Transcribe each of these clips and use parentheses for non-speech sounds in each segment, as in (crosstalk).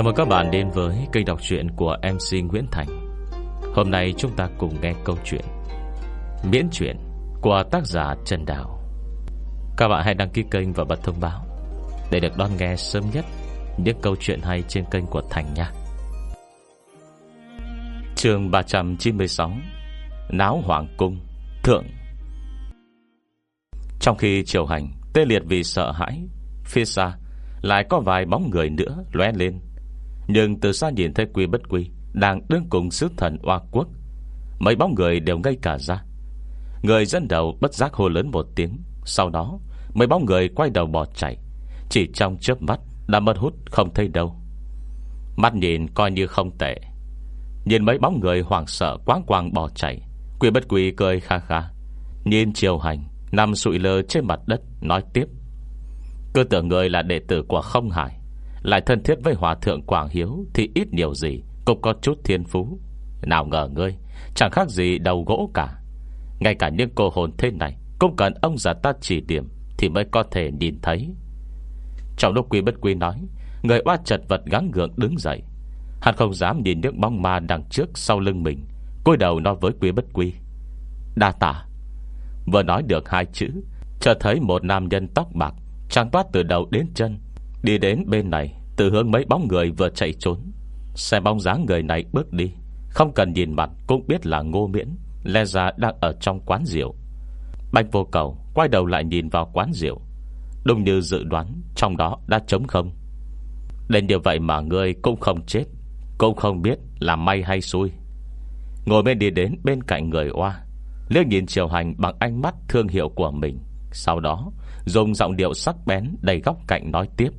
Chào mừng các bạn đến với kênh đọc truyện của MC Nguyễn Thành. Hôm nay chúng ta cùng nghe câu chuyện Miễn truyện của tác giả Trần Đào. Các bạn hãy đăng ký kênh và bật thông báo Để được đón nghe sớm nhất Những câu chuyện hay trên kênh của Thành nha. Trường 396 Náo Hoàng Cung, Thượng. Trong khi triều hành, Tê liệt vì sợ hãi, Phía xa lại có vài bóng người nữa lóe lên. Nhưng từ xa nhìn thấy quy bất quy Đang đứng cùng sứ thần oa quốc. Mấy bóng người đều ngây cả ra. Người dân đầu bất giác hô lớn một tiếng. Sau đó, Mấy bóng người quay đầu bỏ chạy. Chỉ trong chớp mắt, đã mất hút không thấy đâu. Mắt nhìn coi như không tệ. Nhìn mấy bóng người hoảng sợ quáng quang bỏ chạy, Quy bất quy cười kha kha. Nhìn chiều hành, Nằm sụi lơ trên mặt đất, Nói tiếp. Cứ tưởng người là đệ tử của không hải lại thân thiết với hòa thượng Quảng Hiếu Thì ít nhiều gì, cũng có chút thiên phú. Nào ngờ ngươi, Chẳng khác gì đầu gỗ cả. Ngay cả những cô hồn thế này Cũng cần ông già ta chỉ điểm Thì mới có thể nhìn thấy. Trong lúc quy bất quy nói, Người oa chật vật gắng gượng đứng dậy. Hắn không dám nhìn những bóng ma đằng trước Sau lưng mình, cúi đầu nói với quý bất quy, Đa tả Vừa nói được hai chữ Chờ thấy một nam nhân tóc bạc Trang toát từ đầu đến chân Đi đến bên này, Từ hướng mấy bóng người vừa chạy trốn. Xem bóng dáng người này bước đi, Không cần nhìn mặt cũng biết là ngô miễn, Lẽ ra đang ở trong quán rượu. Bạch vô cầu Quay đầu lại nhìn vào quán rượu, Đúng như dự đoán, Trong đó đã trống không. Đến điều vậy mà người cũng không chết, Cũng không biết là may hay xui. Ngồi bên đi đến bên cạnh người oa, Liếc nhìn chiều hành bằng ánh mắt thương hiệu của mình. Sau đó, Dùng giọng điệu sắc bén đầy góc cạnh nói tiếp.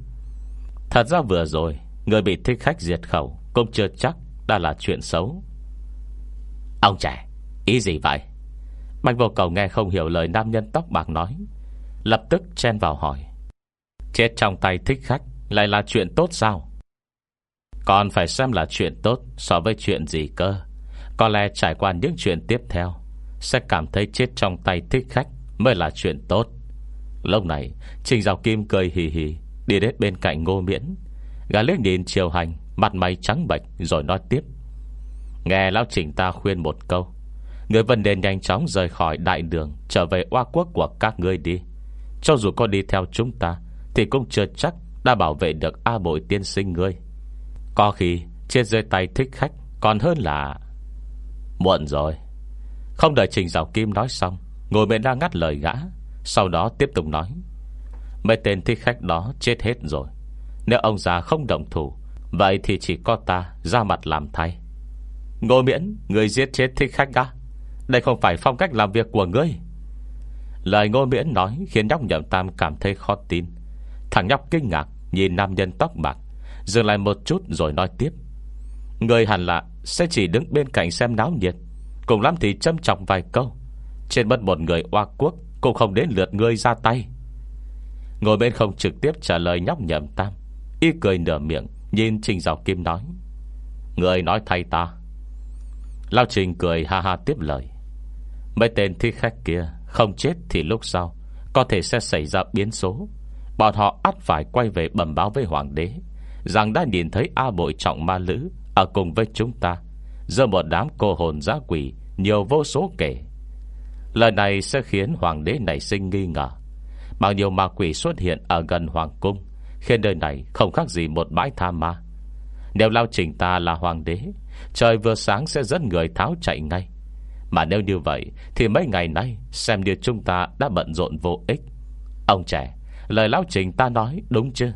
Thật ra vừa rồi, Người bị thích khách diệt khẩu Cũng chưa chắc đã là chuyện xấu. Ông trẻ, Ý gì vậy? Mạnh vô cầu nghe không hiểu lời nam nhân tóc bạc nói, Lập tức chen vào hỏi. Chết trong tay thích khách Lại là chuyện tốt sao? Còn phải xem là chuyện tốt So với chuyện gì cơ. Có lẽ trải qua những chuyện tiếp theo, Sẽ cảm thấy chết trong tay thích khách Mới là chuyện tốt. Lúc này, Trình Giáo Kim cười hì hì. Đi đến bên cạnh ngô miễn. Gà liếc nhìn chiều hành, Mặt mày trắng bệch rồi nói tiếp. Nghe lão trình ta khuyên một câu, Người vân đền nhanh chóng rời khỏi đại đường, Trở về oa quốc của các ngươi đi. Cho dù có đi theo chúng ta, Thì cũng chưa chắc đã bảo vệ được A bội tiên sinh ngươi. Có khi chết dưới tay thích khách Còn hơn là Muộn rồi. Không đợi Trình Giáo Kim nói xong Ngồi bên đang ngắt lời gã, Sau đó tiếp tục nói. Mấy tên thích khách đó chết hết rồi. Nếu ông già không động thủ, Vậy thì chỉ có ta ra mặt làm thay. Ngô miễn, Người giết chết thích khách á? Đây không phải phong cách làm việc của ngươi. Lời ngô miễn nói Khiến nhóc nhậm tam cảm thấy khó tin. Thằng nhóc kinh ngạc, Nhìn nam nhân tóc bạc, Dừng lại một chút rồi nói tiếp. Người hẳn là sẽ chỉ đứng bên cạnh xem náo nhiệt, Cùng lắm thì châm trọng vài câu. Trên bất một người oa quốc Cũng không đến lượt ngươi ra tay. Ngồi bên không trực tiếp trả lời nhóc nhầm tam. Y cười nửa miệng, Nhìn Trình Giáo Kim nói, Người nói thay ta. Lao Trình cười ha ha tiếp lời, Mấy tên thi khách kia Không chết thì lúc sau Có thể sẽ xảy ra biến số. Bọn họ ắt phải quay về bẩm báo với hoàng đế, Rằng đã nhìn thấy A bội trọng ma lữ Ở cùng với chúng ta Giờ một đám cô hồn giá quỷ, Nhiều vô số kể. Lời này sẽ khiến hoàng đế nảy sinh nghi ngờ. Bao nhiêu ma quỷ xuất hiện Ở gần hoàng cung, Khiến nơi này không khác gì một bãi tha ma. Nếu lao trình ta là hoàng đế, Trời vừa sáng sẽ dẫn người tháo chạy ngay. Mà nếu như vậy, Thì mấy ngày nay, Xem như chúng ta đã bận rộn vô ích. Ông trẻ, Lời lao trình ta nói đúng chứ?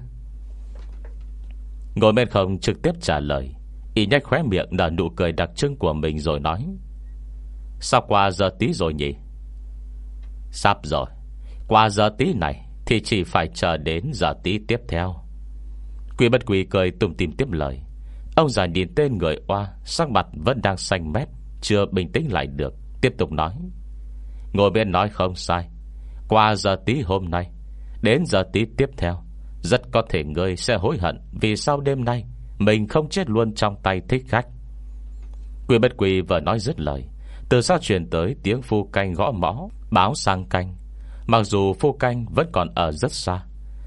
Ngồi bên không trực tiếp trả lời. Y nhách khóe miệng nở nụ cười đặc trưng của mình rồi nói. Sao qua giờ tí rồi nhỉ? Sắp rồi. Qua giờ tí này Thì chỉ phải chờ đến giờ tí tiếp theo. Quỷ bất quỷ cười tung tìm tiếp lời. Ông già nhìn tên người oa, Sắc mặt vẫn đang xanh mét, Chưa bình tĩnh lại được, Tiếp tục nói. Ngồi bên nói không sai. Qua giờ tí hôm nay, Đến giờ tí tiếp theo, Rất có thể ngươi sẽ hối hận Vì sau đêm nay Mình không chết luôn trong tay thích khách. Quỷ bất quỷ vừa nói dứt lời, Từ xa truyền tới tiếng phu canh gõ mõ, Báo sang canh. Mặc dù phu canh vẫn còn ở rất xa,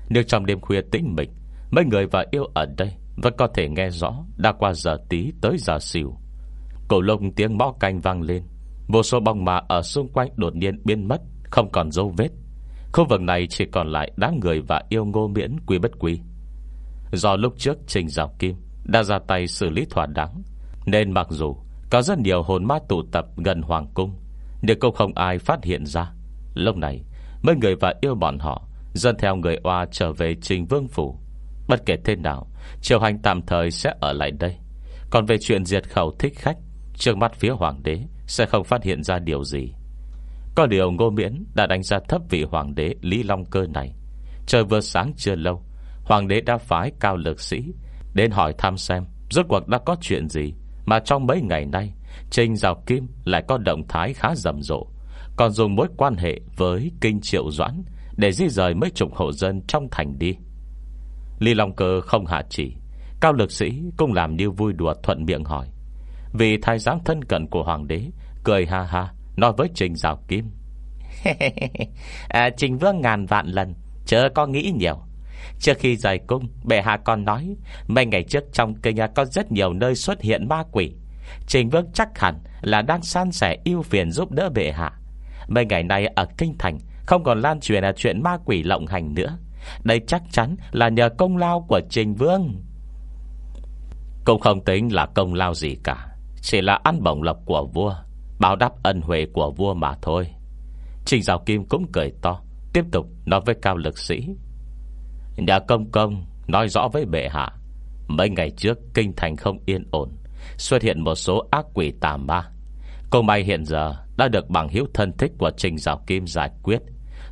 Nhưng trong đêm khuya tĩnh mịch, Mấy người và yêu ở đây Vẫn có thể nghe rõ Đã qua giờ tí tới giờ xỉu. Cổ lông tiếng mõ canh vang lên Vô số bóng mà ở xung quanh đột nhiên biến mất, Không còn dấu vết. Khu vực này chỉ còn lại đám người và yêu ngô miễn quy bất quy. Do lúc trước Trình rào Kim Đã ra tay xử lý thỏa đáng, Nên mặc dù có rất nhiều hồn ma tụ tập gần Hoàng Cung, Nhưng cũng không ai phát hiện ra. Lúc này Mấy người và yêu bọn họ Dân theo người oa trở về Trình Vương Phủ. Bất kể thế nào, Triều hành tạm thời sẽ ở lại đây. Còn về chuyện diệt khẩu thích khách, Trước mắt phía hoàng đế Sẽ không phát hiện ra điều gì. Có điều ngô miễn đã đánh giá thấp vị hoàng đế Lý Long Cơ này. Trời vừa sáng chưa lâu, Hoàng đế đã phái cao lực sĩ Đến hỏi thăm xem Rốt cuộc đã có chuyện gì Mà trong mấy ngày nay, Trình Giào Kim lại có động thái khá rầm rộ. Còn dùng mối quan hệ với Kinh Triệu Doãn Để di rời mấy chục hộ dân trong thành đi. Lý Long Cơ không hạ chỉ Cao lực sĩ cũng làm như vui đùa thuận miệng hỏi. Vì thái giám thân cận của hoàng đế Cười ha ha Nói với Trình Giao Kim. (laughs) À, Trình Vương ngàn vạn lần Chớ có nghĩ nhiều. Trước khi rời cung Bệ hạ còn nói Mấy ngày trước trong kinh có rất nhiều nơi xuất hiện ma quỷ. Trình Vương chắc hẳn là đang san sẻ yêu phiền giúp đỡ bệ hạ. Mấy ngày nay ở kinh thành, Không còn lan truyền là chuyện ma quỷ lộng hành nữa. Đây chắc chắn là nhờ công lao của Trình Vương. Cũng không tính là công lao gì cả, Chỉ là ăn bổng lộc của vua, Báo đáp ân huệ của vua mà thôi. Trình Giáo Kim cũng cười to, Tiếp tục nói với cao lực sĩ. Nhà công công, Nói rõ với bệ hạ, Mấy ngày trước kinh thành không yên ổn, Xuất hiện một số ác quỷ tà ma. Cô may hiện giờ đã được bằng hiếu thân thích của Trình Giáo Kim giải quyết.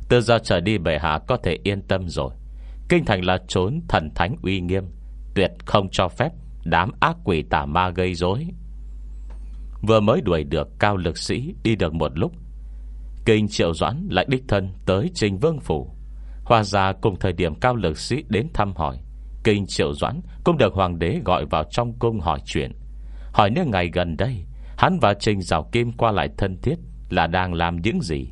Từ giờ trở đi bệ hạ có thể yên tâm rồi. Kinh thành là trốn thần thánh uy nghiêm, Tuyệt không cho phép Đám ác quỷ tà ma gây rối. Vừa mới đuổi được cao lực sĩ Đi được một lúc, Kinh triệu doãn lại đích thân Tới trình vương phủ. Hòa ra cùng thời điểm cao lực sĩ đến thăm hỏi, Kinh triệu doãn Cũng được hoàng đế gọi vào trong cung hỏi chuyện. Hỏi nếu ngày gần đây Hắn và Trình Giảo Kim qua lại thân thiết Là đang làm những gì.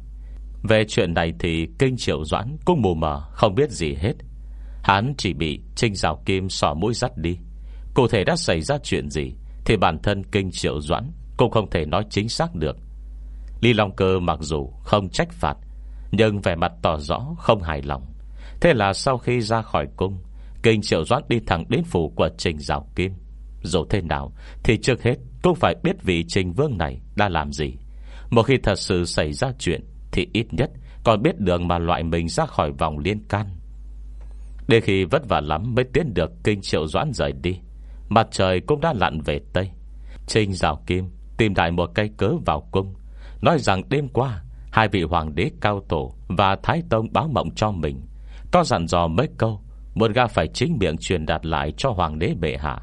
Về chuyện này thì Kinh Triệu Doãn Cũng mù mờ, không biết gì hết. Hắn chỉ bị Trình Giảo Kim sỏ mũi dắt đi. Cụ thể đã xảy ra chuyện gì Thì bản thân Kinh Triệu Doãn Cũng không thể nói chính xác được. Lý Long Cơ mặc dù không trách phạt, Nhưng vẻ mặt tỏ rõ không hài lòng. Thế là sau khi ra khỏi cung, Kinh Triệu Doãn đi thẳng đến phủ của Trình Giảo Kim. Dù thế nào Thì trước hết cũng phải biết vị Trình Vương này đã làm gì. Một khi thật sự xảy ra chuyện, Thì ít nhất còn biết đường mà loại mình ra khỏi vòng liên can. Đến khi vất vả lắm Mới tiến được Kinh Triệu Doãn rời đi, Mặt trời cũng đã lặn về Tây. Trình rào Kim tìm đại một cây cớ vào cung, Nói rằng đêm qua, Hai vị hoàng đế cao tổ Và Thái Tông báo mộng cho mình. Có dặn dò mấy câu, Một ga phải chính miệng truyền đạt lại cho hoàng đế bệ hạ.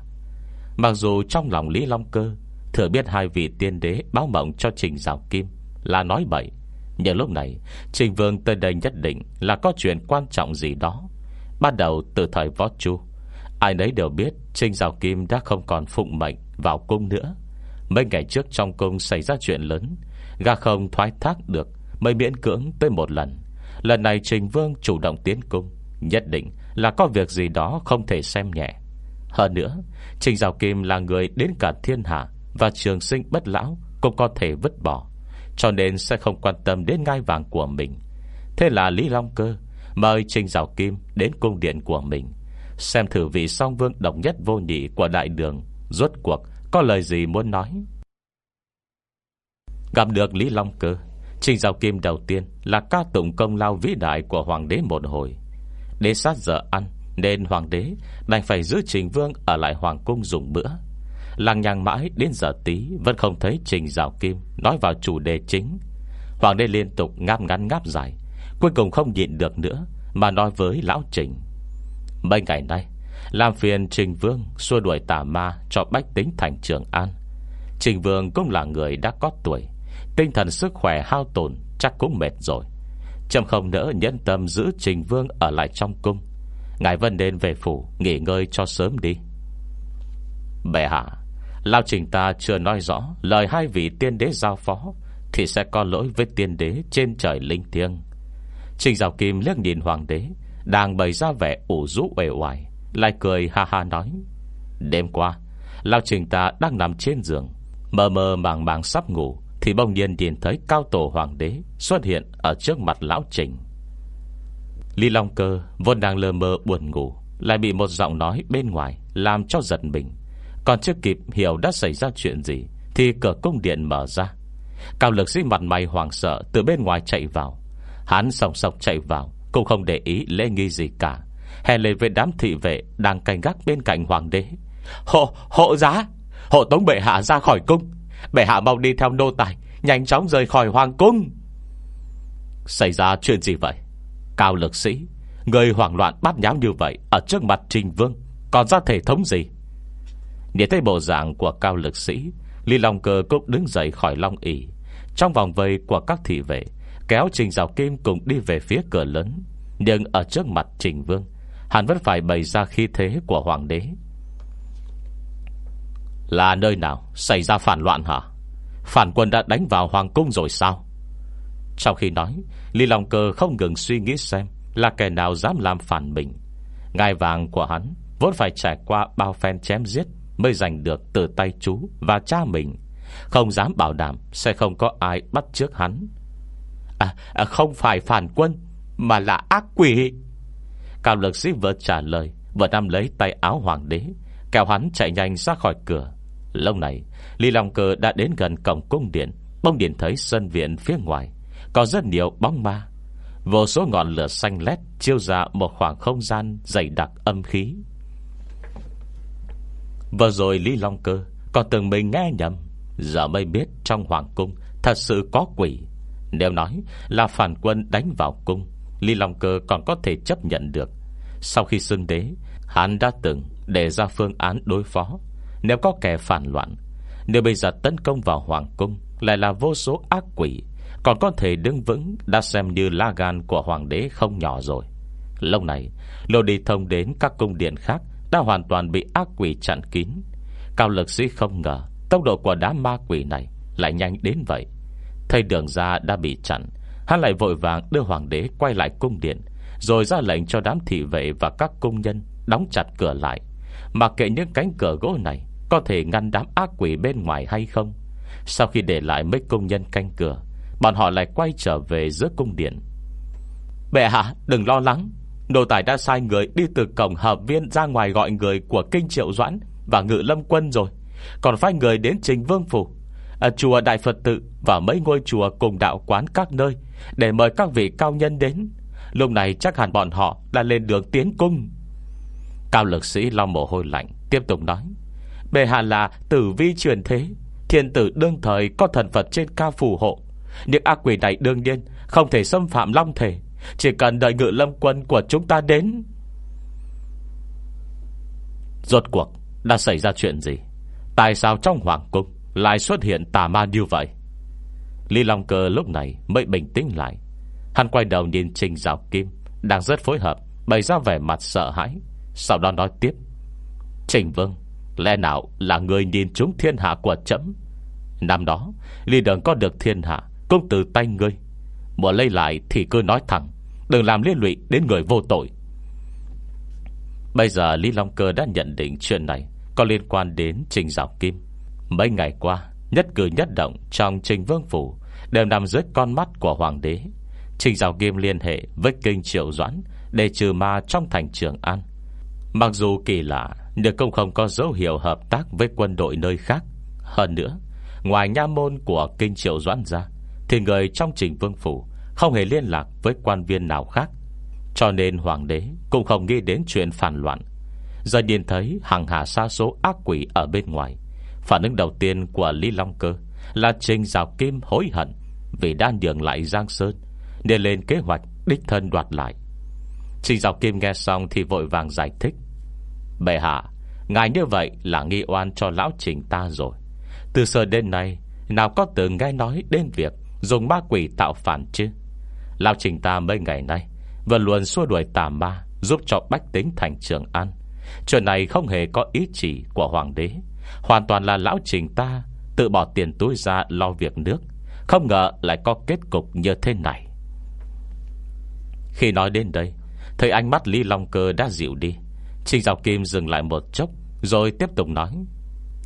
Mặc dù trong lòng Lý Long Cơ Thừa biết hai vị tiên đế báo mộng cho Trình Giảo Kim. Là nói bậy. Nhưng lúc này, Trình Vương tới đây nhất định Là có chuyện quan trọng gì đó. Bắt đầu từ thời Võ Chu, Ai nấy đều biết Trình Giảo Kim đã không còn phụng mệnh vào cung nữa. Mấy ngày trước trong cung xảy ra chuyện lớn Gà không thoái thác được, Mới miễn cưỡng tới một lần. Lần này Trình Vương chủ động tiến cung, Nhất định là có việc gì đó Không thể xem nhẹ. Hơn nữa, Trình Giảo Kim là người đến cả thiên hạ và trường sinh bất lão Cũng có thể vứt bỏ, Cho nên sẽ không quan tâm đến ngai vàng của mình. Thế là Lý Long Cơ Mời Trình Giảo Kim đến cung điện của mình, Xem thử vị song vương độc nhất vô nhị Của đại đường Rốt cuộc có lời gì muốn nói. Gặp được Lý Long Cơ, Trình Giảo Kim đầu tiên là ca tụng công lao vĩ đại của Hoàng đế một hồi. Đến sát giờ ăn, Nên Hoàng đế đành phải giữ Trình Vương Ở lại Hoàng cung dùng bữa làng nhang mãi đến giờ tí, Vẫn không thấy Trình Giảo Kim Nói vào chủ đề chính. Hoàng đế liên tục ngáp ngắn ngáp dài, Cuối cùng không nhịn được nữa Mà nói với Lão Trình. Mấy ngày nay, Làm phiền Trình Vương xua đuổi tà ma Cho bách tính thành Trường An. Trình Vương cũng là người đã có tuổi, Tinh thần sức khỏe hao tổn Chắc cũng mệt rồi. Trầm không nỡ nhẫn tâm giữ Trình Vương Ở lại trong cung. Ngài Vân nên về phủ, nghỉ ngơi cho sớm đi. Bệ hạ. Lao trình ta chưa nói rõ Lời hai vị tiên đế giao phó, Thì sẽ có lỗi với tiên đế Trên trời linh thiêng. Trình Giáo Kim liếc nhìn hoàng đế, Đang bày ra vẻ ủ rũ uể oải, Lại cười ha ha nói, Đêm qua, Lao trình ta đang nằm trên giường Mơ mơ màng màng sắp ngủ, Thì bỗng nhiên nhìn thấy cao tổ hoàng đế Xuất hiện ở trước mặt lão trình. Lý Long Cơ Vốn đang lơ mơ buồn ngủ, Lại bị một giọng nói bên ngoài Làm cho giật mình. Còn chưa kịp hiểu đã xảy ra chuyện gì Thì cửa cung điện mở ra. Cao lực sĩ mặt mày hoàng sợ Từ bên ngoài chạy vào. Hắn sòng sọc chạy vào Cũng không để ý lễ nghi gì cả. Hè lên với đám thị vệ Đang canh gác bên cạnh hoàng đế. Hộ, hộ giá! Hộ tống bệ hạ ra khỏi cung. Bệ hạ mau đi theo nô tài Nhanh chóng rời khỏi hoàng cung. Xảy ra chuyện gì vậy? Cao lực sĩ Người hoảng loạn bắt nháo như vậy Ở trước mặt trình vương Còn ra thể thống gì? Nhìn thấy bộ dạng của cao lực sĩ, Lý Long Cơ cũng đứng dậy khỏi Long ỉ Trong vòng vây của các thị vệ, Kéo Trình Giáo Kim cùng đi về phía cửa lớn. Nhưng ở trước mặt Trình Vương, Hắn vẫn phải bày ra khí thế của Hoàng đế. Là nơi nào Xảy ra phản loạn hả? Phản quân đã đánh vào Hoàng cung rồi sao? Trong khi nói, Lý Long Cơ không ngừng suy nghĩ xem Là kẻ nào dám làm phản mình. Ngai vàng của hắn Vốn phải trải qua bao phen chém giết. Mới giành được từ tay chú và cha mình. Không dám bảo đảm Sẽ không có ai bắt trước hắn. À, à, Không phải phản quân Mà là ác quỷ. Cao lực sĩ vừa trả lời Vừa nắm lấy tay áo hoàng đế Kéo hắn chạy nhanh ra khỏi cửa. Lâu này Lý Long Cơ đã đến gần cổng cung điện Bông điện thấy sân viện phía ngoài Có rất nhiều bóng ma. Vô số ngọn lửa xanh lét Chiêu ra một khoảng không gian dày đặc âm khí. Vừa rồi Lý Long Cơ Còn từng mình nghe nhầm. Giờ mới biết trong hoàng cung Thật sự có quỷ. Nếu nói là phản quân đánh vào cung, Lý Long Cơ còn có thể chấp nhận được. Sau khi xưng đế, Hắn đã từng để ra phương án đối phó. Nếu có kẻ phản loạn, Nếu bây giờ tấn công vào hoàng cung Lại là vô số ác quỷ, Còn có thể đứng vững Đã xem như la gan của hoàng đế không nhỏ rồi. Lâu này, Lô đi thông đến các cung điện khác đã hoàn toàn bị ác quỷ chặn kín. Cao lực sĩ không ngờ, Tốc độ của đám ma quỷ này Lại nhanh đến vậy. Thấy đường ra đã bị chặn, Hắn lại vội vàng đưa hoàng đế quay lại cung điện, Rồi ra lệnh cho đám thị vệ Và các công nhân đóng chặt cửa lại. Mà kệ những cánh cửa gỗ này Có thể ngăn đám ác quỷ bên ngoài hay không? Sau khi để lại mấy công nhân canh cửa, Bọn họ lại quay trở về giữa cung điện. Bệ hạ, đừng lo lắng. Nô tài đã sai người đi từ cổng hợp viên Ra ngoài gọi người của Kinh Triệu Doãn Và Ngự Lâm Quân rồi. Còn phái người đến Trình Vương Phủ ở Chùa Đại Phật Tự Và mấy ngôi chùa cùng đạo quán các nơi Để mời các vị cao nhân đến. Lúc này chắc hẳn bọn họ đã lên đường tiến cung. Cao lực sĩ lo mồ hôi lạnh, Tiếp tục nói Bề hạ là tử vi truyền thế, Thiên tử đương thời có thần Phật trên cao phù hộ. Những ác quỷ này đương nhiên Không thể xâm phạm long thể chỉ cần đợi ngự lâm quân của chúng ta đến. Rốt cuộc, Đã xảy ra chuyện gì? Tại sao trong hoàng cung Lại xuất hiện tà ma như vậy? Lý Long Cơ lúc này mới bình tĩnh lại. Hắn quay đầu nhìn Trình Giáo Kim, Đang rất phối hợp, Bày ra vẻ mặt sợ hãi. Sau đó nói tiếp. Trình Vương, Lẽ nào là người nhìn chúng thiên hạ của chấm? Năm đó, Lý Đường có được thiên hạ Cũng từ tay ngươi. Muốn lấy lại thì cứ nói thẳng, Đừng làm liên lụy đến người vô tội. Bây giờ Lý Long Cơ đã nhận định chuyện này Có liên quan đến Trình Giáo Kim. Mấy ngày qua, Nhất cử nhất động trong Trình Vương Phủ Đều nằm dưới con mắt của Hoàng đế. Trình Giáo Kim liên hệ với Kinh Triệu Doãn Để trừ ma trong thành Trường An. Mặc dù kỳ lạ, Nhưng cũng không có dấu hiệu hợp tác Với quân đội nơi khác. Hơn nữa, Ngoài nha môn của Kinh Triệu Doãn ra, Thì người trong Trình Vương Phủ không hề liên lạc với quan viên nào khác. Cho nên Hoàng đế Cũng không nghĩ đến chuyện phản loạn. Giờ nhìn thấy hàng hà xa số ác quỷ ở bên ngoài, Phản ứng đầu tiên của Lý Long Cơ Là Trình rào Kim hối hận Vì đã nhường lại Giang Sơn để lên kế hoạch đích thân đoạt lại. Trình rào Kim nghe xong Thì vội vàng giải thích. Bệ hạ, Ngài như vậy là nghi oan cho lão trình ta rồi. Từ giờ đến nay, Nào có từng nghe nói đến việc Dùng ma quỷ tạo phản chứ? Lão trình ta mấy ngày nay Vẫn luôn xua đuổi tà ma, Giúp cho bách tính thành trường an. Chuyện này không hề có ý chỉ của hoàng đế. Hoàn toàn là lão trình ta, Tự bỏ tiền túi ra lo việc nước. Không ngờ lại có kết cục như thế này. Khi nói đến đây, Thấy ánh mắt Lý Long Cơ đã dịu đi. Trình Giáo Kim dừng lại một chốc, Rồi tiếp tục nói.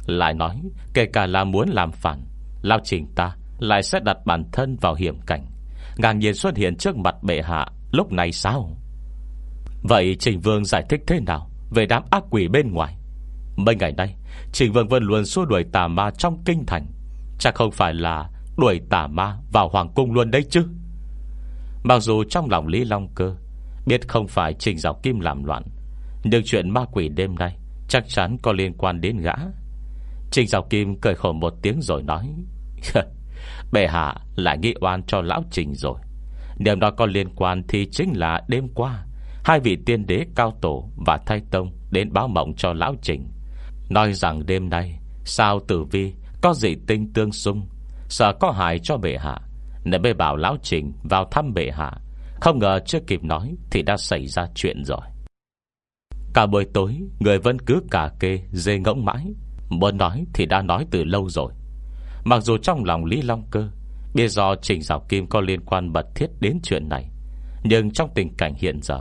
Lại nói, Kể cả là muốn làm phản, Lao trình ta lại sẽ đặt bản thân vào hiểm cảnh. Ngang nhiên xuất hiện trước mặt bệ hạ, Lúc này sao? Vậy Trình Vương giải thích thế nào Về đám ác quỷ bên ngoài? Mấy ngày nay, Trình Vương vẫn luôn xua đuổi tà ma trong kinh thành. Chắc không phải là Đuổi tà ma vào hoàng cung luôn đấy chứ? Mặc dù trong lòng Lý Long Cơ Biết không phải Trình Giáo Kim làm loạn, Nhưng chuyện ma quỷ đêm nay Chắc chắn có liên quan đến gã. Trình Giáo Kim cười khổ một tiếng rồi nói (laughs) Bệ hạ lại nghĩ oan cho lão Trình rồi. Điểm đó có liên quan Thì chính là đêm qua, Hai vị tiên đế cao tổ và thay tông Đến báo mộng cho lão Trình. Nói rằng đêm nay, Sao tử vi có dị tinh tương xung, Sợ có hại cho bệ hạ, Nên mới bảo lão Trình vào thăm bệ hạ. Không ngờ chưa kịp nói Thì đã xảy ra chuyện rồi. Cả buổi tối, Người vẫn cứ cả kê, dê ngỗng mãi. Muốn nói thì đã nói từ lâu rồi. Mặc dù trong lòng Lý Long Cơ Biết do Trình Giáo Kim có liên quan mật thiết đến chuyện này, Nhưng trong tình cảnh hiện giờ,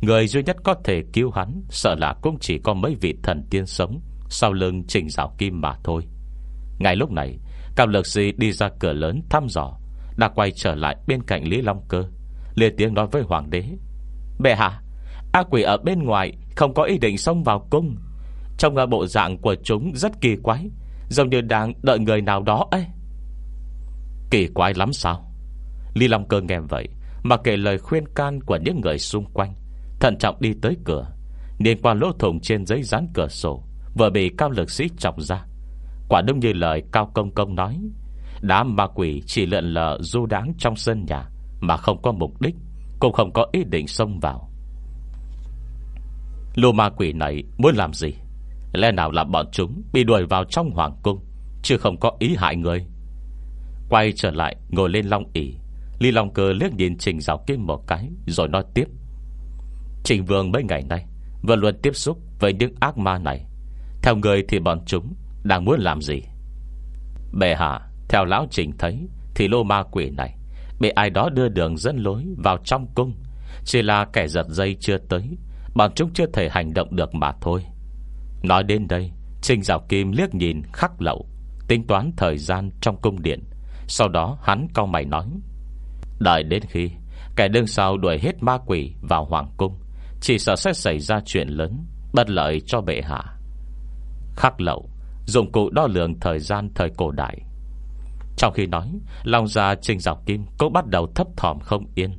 Người duy nhất có thể cứu hắn Sợ là cũng chỉ có mấy vị thần tiên sống Sau lưng Trình Giáo Kim mà thôi. Ngay lúc này, Cao lực sĩ đi ra cửa lớn thăm dò, Đã quay trở lại bên cạnh Lý Long Cơ liền tiếng nói với Hoàng đế. Bệ hạ Ác quỷ ở bên ngoài không có ý định xông vào cung. Trong bộ dạng của chúng rất kỳ quái Giống như đang đợi người nào đó ấy. Kỳ quái lắm sao? Ly Long Cơ nghe vậy, Mà kể lời khuyên can của những người xung quanh, Thận trọng đi tới cửa Điền qua lỗ thủng trên giấy dán cửa sổ, Vừa bị cao lực sĩ trọng ra. Quả đúng như lời Cao Công Công nói, Đám ma quỷ chỉ lượn lờ du đáng trong sân nhà, Mà không có mục đích, Cũng không có ý định xông vào. Lô ma quỷ này muốn làm gì? Lẽ nào là bọn chúng Bị đuổi vào trong hoàng cung, Chứ không có ý hại người? Quay trở lại, ngồi lên long ỉ Ly Long Cơ liếc nhìn Trình Giáo Kim một cái, Rồi nói tiếp. Trình Vương mấy ngày nay Vẫn luôn tiếp xúc với những ác ma này. Theo người thì bọn chúng Đang muốn làm gì? Bệ hạ, Theo lão Trình thấy Thì lô ma quỷ này Bị ai đó đưa đường dẫn lối vào trong cung. Chỉ là kẻ giật dây chưa tới, Bọn chúng chưa thể hành động được mà thôi. Nói đến đây, Trình Giáo Kim liếc nhìn khắc lậu, Tính toán thời gian trong cung điện. Sau đó hắn cao mày nói, Đợi đến khi Kẻ đương sau đuổi hết ma quỷ vào hoàng cung, Chỉ sợ sẽ xảy ra chuyện lớn, Bất lợi cho bệ hạ. Khắc lậu, Dụng cụ đo lường thời gian thời cổ đại. Trong khi nói Lòng già Trình Dọc Kim cũng bắt đầu thấp thỏm không yên.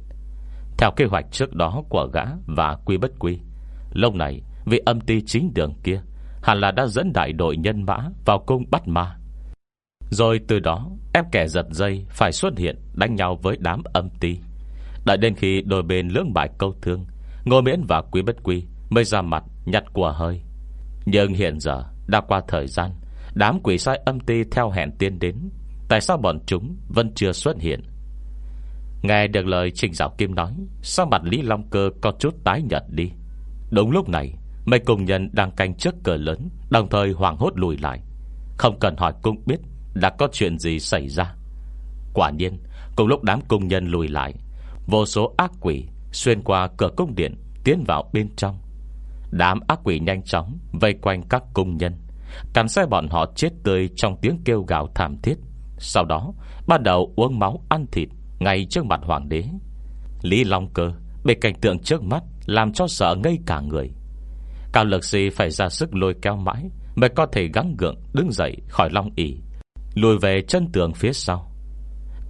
Theo kế hoạch trước đó của gã Và quy bất quy, Lúc này Vị âm ty chính đường kia Hẳn là đã dẫn đại đội nhân mã Vào cung bắt ma. Rồi từ đó, em kẻ giật dây Phải xuất hiện đánh nhau với đám âm ti. Đợi đến khi đôi bên lưỡng bại câu thương, Ngô miễn và quý bất quý Mới ra mặt nhặt của hơi. Nhưng hiện giờ, đã qua thời gian, Đám quỷ sai âm ti theo hẹn tiên đến. Tại sao bọn chúng vẫn chưa xuất hiện? Nghe được lời Trình Giáo Kim nói Sao mặt Lý Long Cơ có chút tái nhật đi. Đúng lúc này Mấy công nhân đang canh trước cửa lớn, Đồng thời hoàng hốt lùi lại. Không cần hỏi cũng biết Đã có chuyện gì xảy ra. Quả nhiên, Cùng lúc đám công nhân lùi lại, Vô số ác quỷ Xuyên qua cửa cung điện Tiến vào bên trong. Đám ác quỷ nhanh chóng Vây quanh các công nhân, Cắn xe bọn họ chết tươi Trong tiếng kêu gào thảm thiết. Sau đó, bắt đầu uống máu ăn thịt Ngay trước mặt hoàng đế. Lý Long Cơ Bị cảnh tượng trước mắt, Làm cho sợ ngây cả người. Cao lực sĩ phải ra sức lôi kéo mãi Mới có thể gắng gượng đứng dậy khỏi long ỉ Lùi về chân tường phía sau.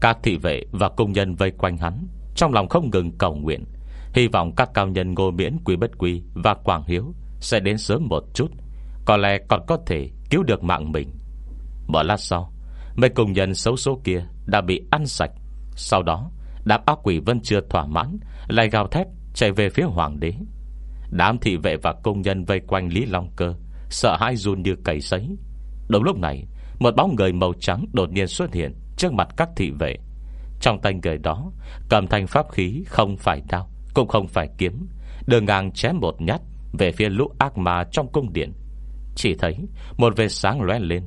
Các thị vệ và công nhân vây quanh hắn, Trong lòng không ngừng cầu nguyện. Hy vọng các cao nhân ngô miễn quý bất quý Và Quảng Hiếu Sẽ đến sớm một chút. Có lẽ còn có thể cứu được mạng mình. Một lát sau, Mấy công nhân xấu số kia đã bị ăn sạch. Sau đó, Đám ác quỷ vẫn chưa thỏa mãn, Lại gào thét chạy về phía hoàng đế. Đám thị vệ và công nhân vây quanh Lý Long Cơ, Sợ hãi run như cầy sấy. Đúng lúc này, Một bóng người màu trắng đột nhiên xuất hiện Trước mặt các thị vệ. Trong tay người đó, Cầm thanh pháp khí không phải đao, Cũng không phải kiếm Đường ngang chém một nhát Về phía lũ ác ma trong cung điện. Chỉ thấy một vệt sáng lóe lên.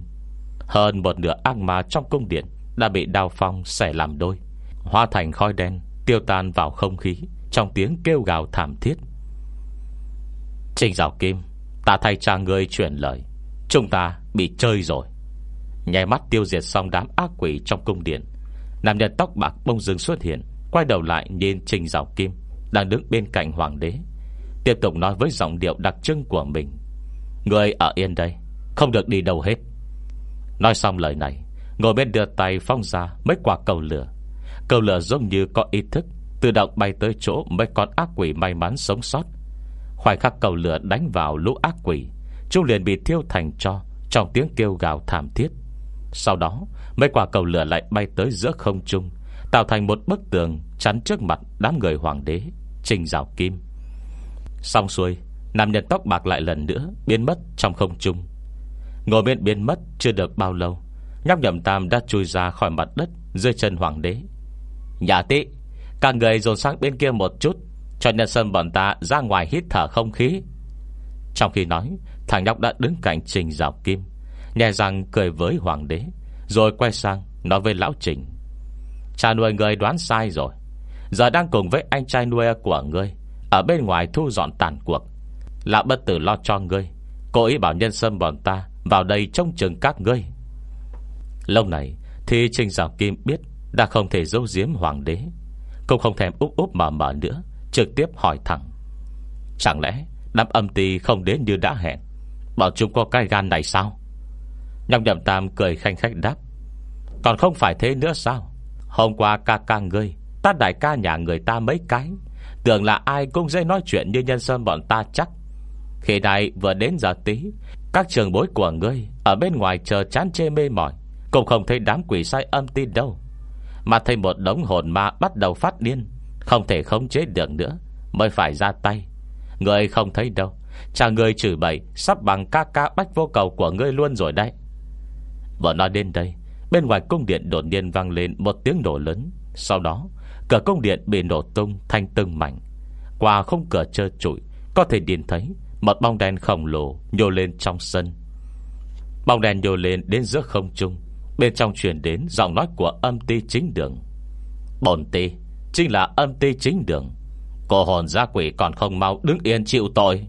Hơn một nửa ác ma trong cung điện Đã bị đao phong xẻ làm đôi Hoa thành khói đen Tiêu tan vào không khí Trong tiếng kêu gào thảm thiết. Trình Giảo Kim, Ta thay cha ngươi chuyển lời. Chúng ta bị chơi rồi. Nhảy mắt tiêu diệt xong đám ác quỷ trong cung điện. Nam nhân tóc bạc bông dưng xuất hiện, Quay đầu lại nhìn Trình Giảo Kim, Đang đứng bên cạnh hoàng đế. Tiếp tục nói với giọng điệu đặc trưng của mình. Người ở yên đây, Không được đi đâu hết. Nói xong lời này, Ngồi bên đưa tay phong ra mấy quả cầu lửa. Cầu lửa giống như có ý thức, Tự động bay tới chỗ mấy con ác quỷ may mắn sống sót. Khoảnh khắc cầu lửa đánh vào lũ ác quỷ. Chúng liền bị thiêu thành cho, Trong tiếng kêu gào thảm thiết. Sau đó, mấy quả cầu lửa lại bay tới giữa không trung, Tạo thành một bức tường Chắn trước mặt đám người hoàng đế, Trình rào kim. Xong xuôi, Nam nhân tóc bạc lại lần nữa Biến mất trong không trung. Ngồi bên biến mất chưa được bao lâu, Nhóc nhậm tam đã chui ra khỏi mặt đất Dưới chân hoàng đế. Nhà tị cả người dồn sang bên kia một chút cho nhân sân bọn ta ra ngoài hít thở không khí. Trong khi nói, Thằng nhóc đã đứng cạnh trình Giảo kim, Nhẹ răng cười với hoàng đế, Rồi quay sang nói với lão trình. Cha nuôi người đoán sai rồi. Giờ đang cùng với anh trai nuôi của ngươi Ở bên ngoài thu dọn tàn cuộc. Lão bất tử lo cho ngươi, Cố ý bảo nhân sâm bọn ta Vào đây trông chừng các ngươi. Lâu này thì Trình Giảo Kim biết Đã không thể giấu giếm hoàng đế, Cũng không thèm úp úp mở mở nữa. Trực tiếp hỏi thẳng. Chẳng lẽ đám âm ti không đến như đã hẹn? Bọn chúng có cái gan này sao? Nhọc nhậm tam cười khanh khách đáp. Còn không phải thế nữa sao? Hôm qua ca ca ngươi, Ta đại ca nhà người ta mấy cái. Tưởng là ai cũng dễ nói chuyện như nhân sơn bọn ta chắc. Khi này vừa đến giờ tí, Các trường bối của ngươi Ở bên ngoài chờ chán chê mê mỏi, Cũng không thấy đám quỷ sai âm tin đâu. Mà thấy một đống hồn ma bắt đầu phát điên. Không thể khống chế được nữa, Mới phải ra tay. Người không thấy đâu Chả người chửi bậy, Sắp bằng ca ca bách vô cầu của ngươi luôn rồi đấy. Vợ nói đến đây, Bên ngoài cung điện đột nhiên vang lên Một tiếng nổ lớn. Sau đó, cửa cung điện bị nổ tung thanh tưng mảnh. Qua không cửa trơ trụi, Có thể nhìn thấy Một bóng đèn khổng lồ nhô lên trong sân. Bóng đèn nhô lên đến giữa không trung, Bên trong truyền đến giọng nói của âm ti chính đường. Bồn ti! Chính là âm ti chính đường. Cổ hồn gia quỷ còn không mau đứng yên chịu tội.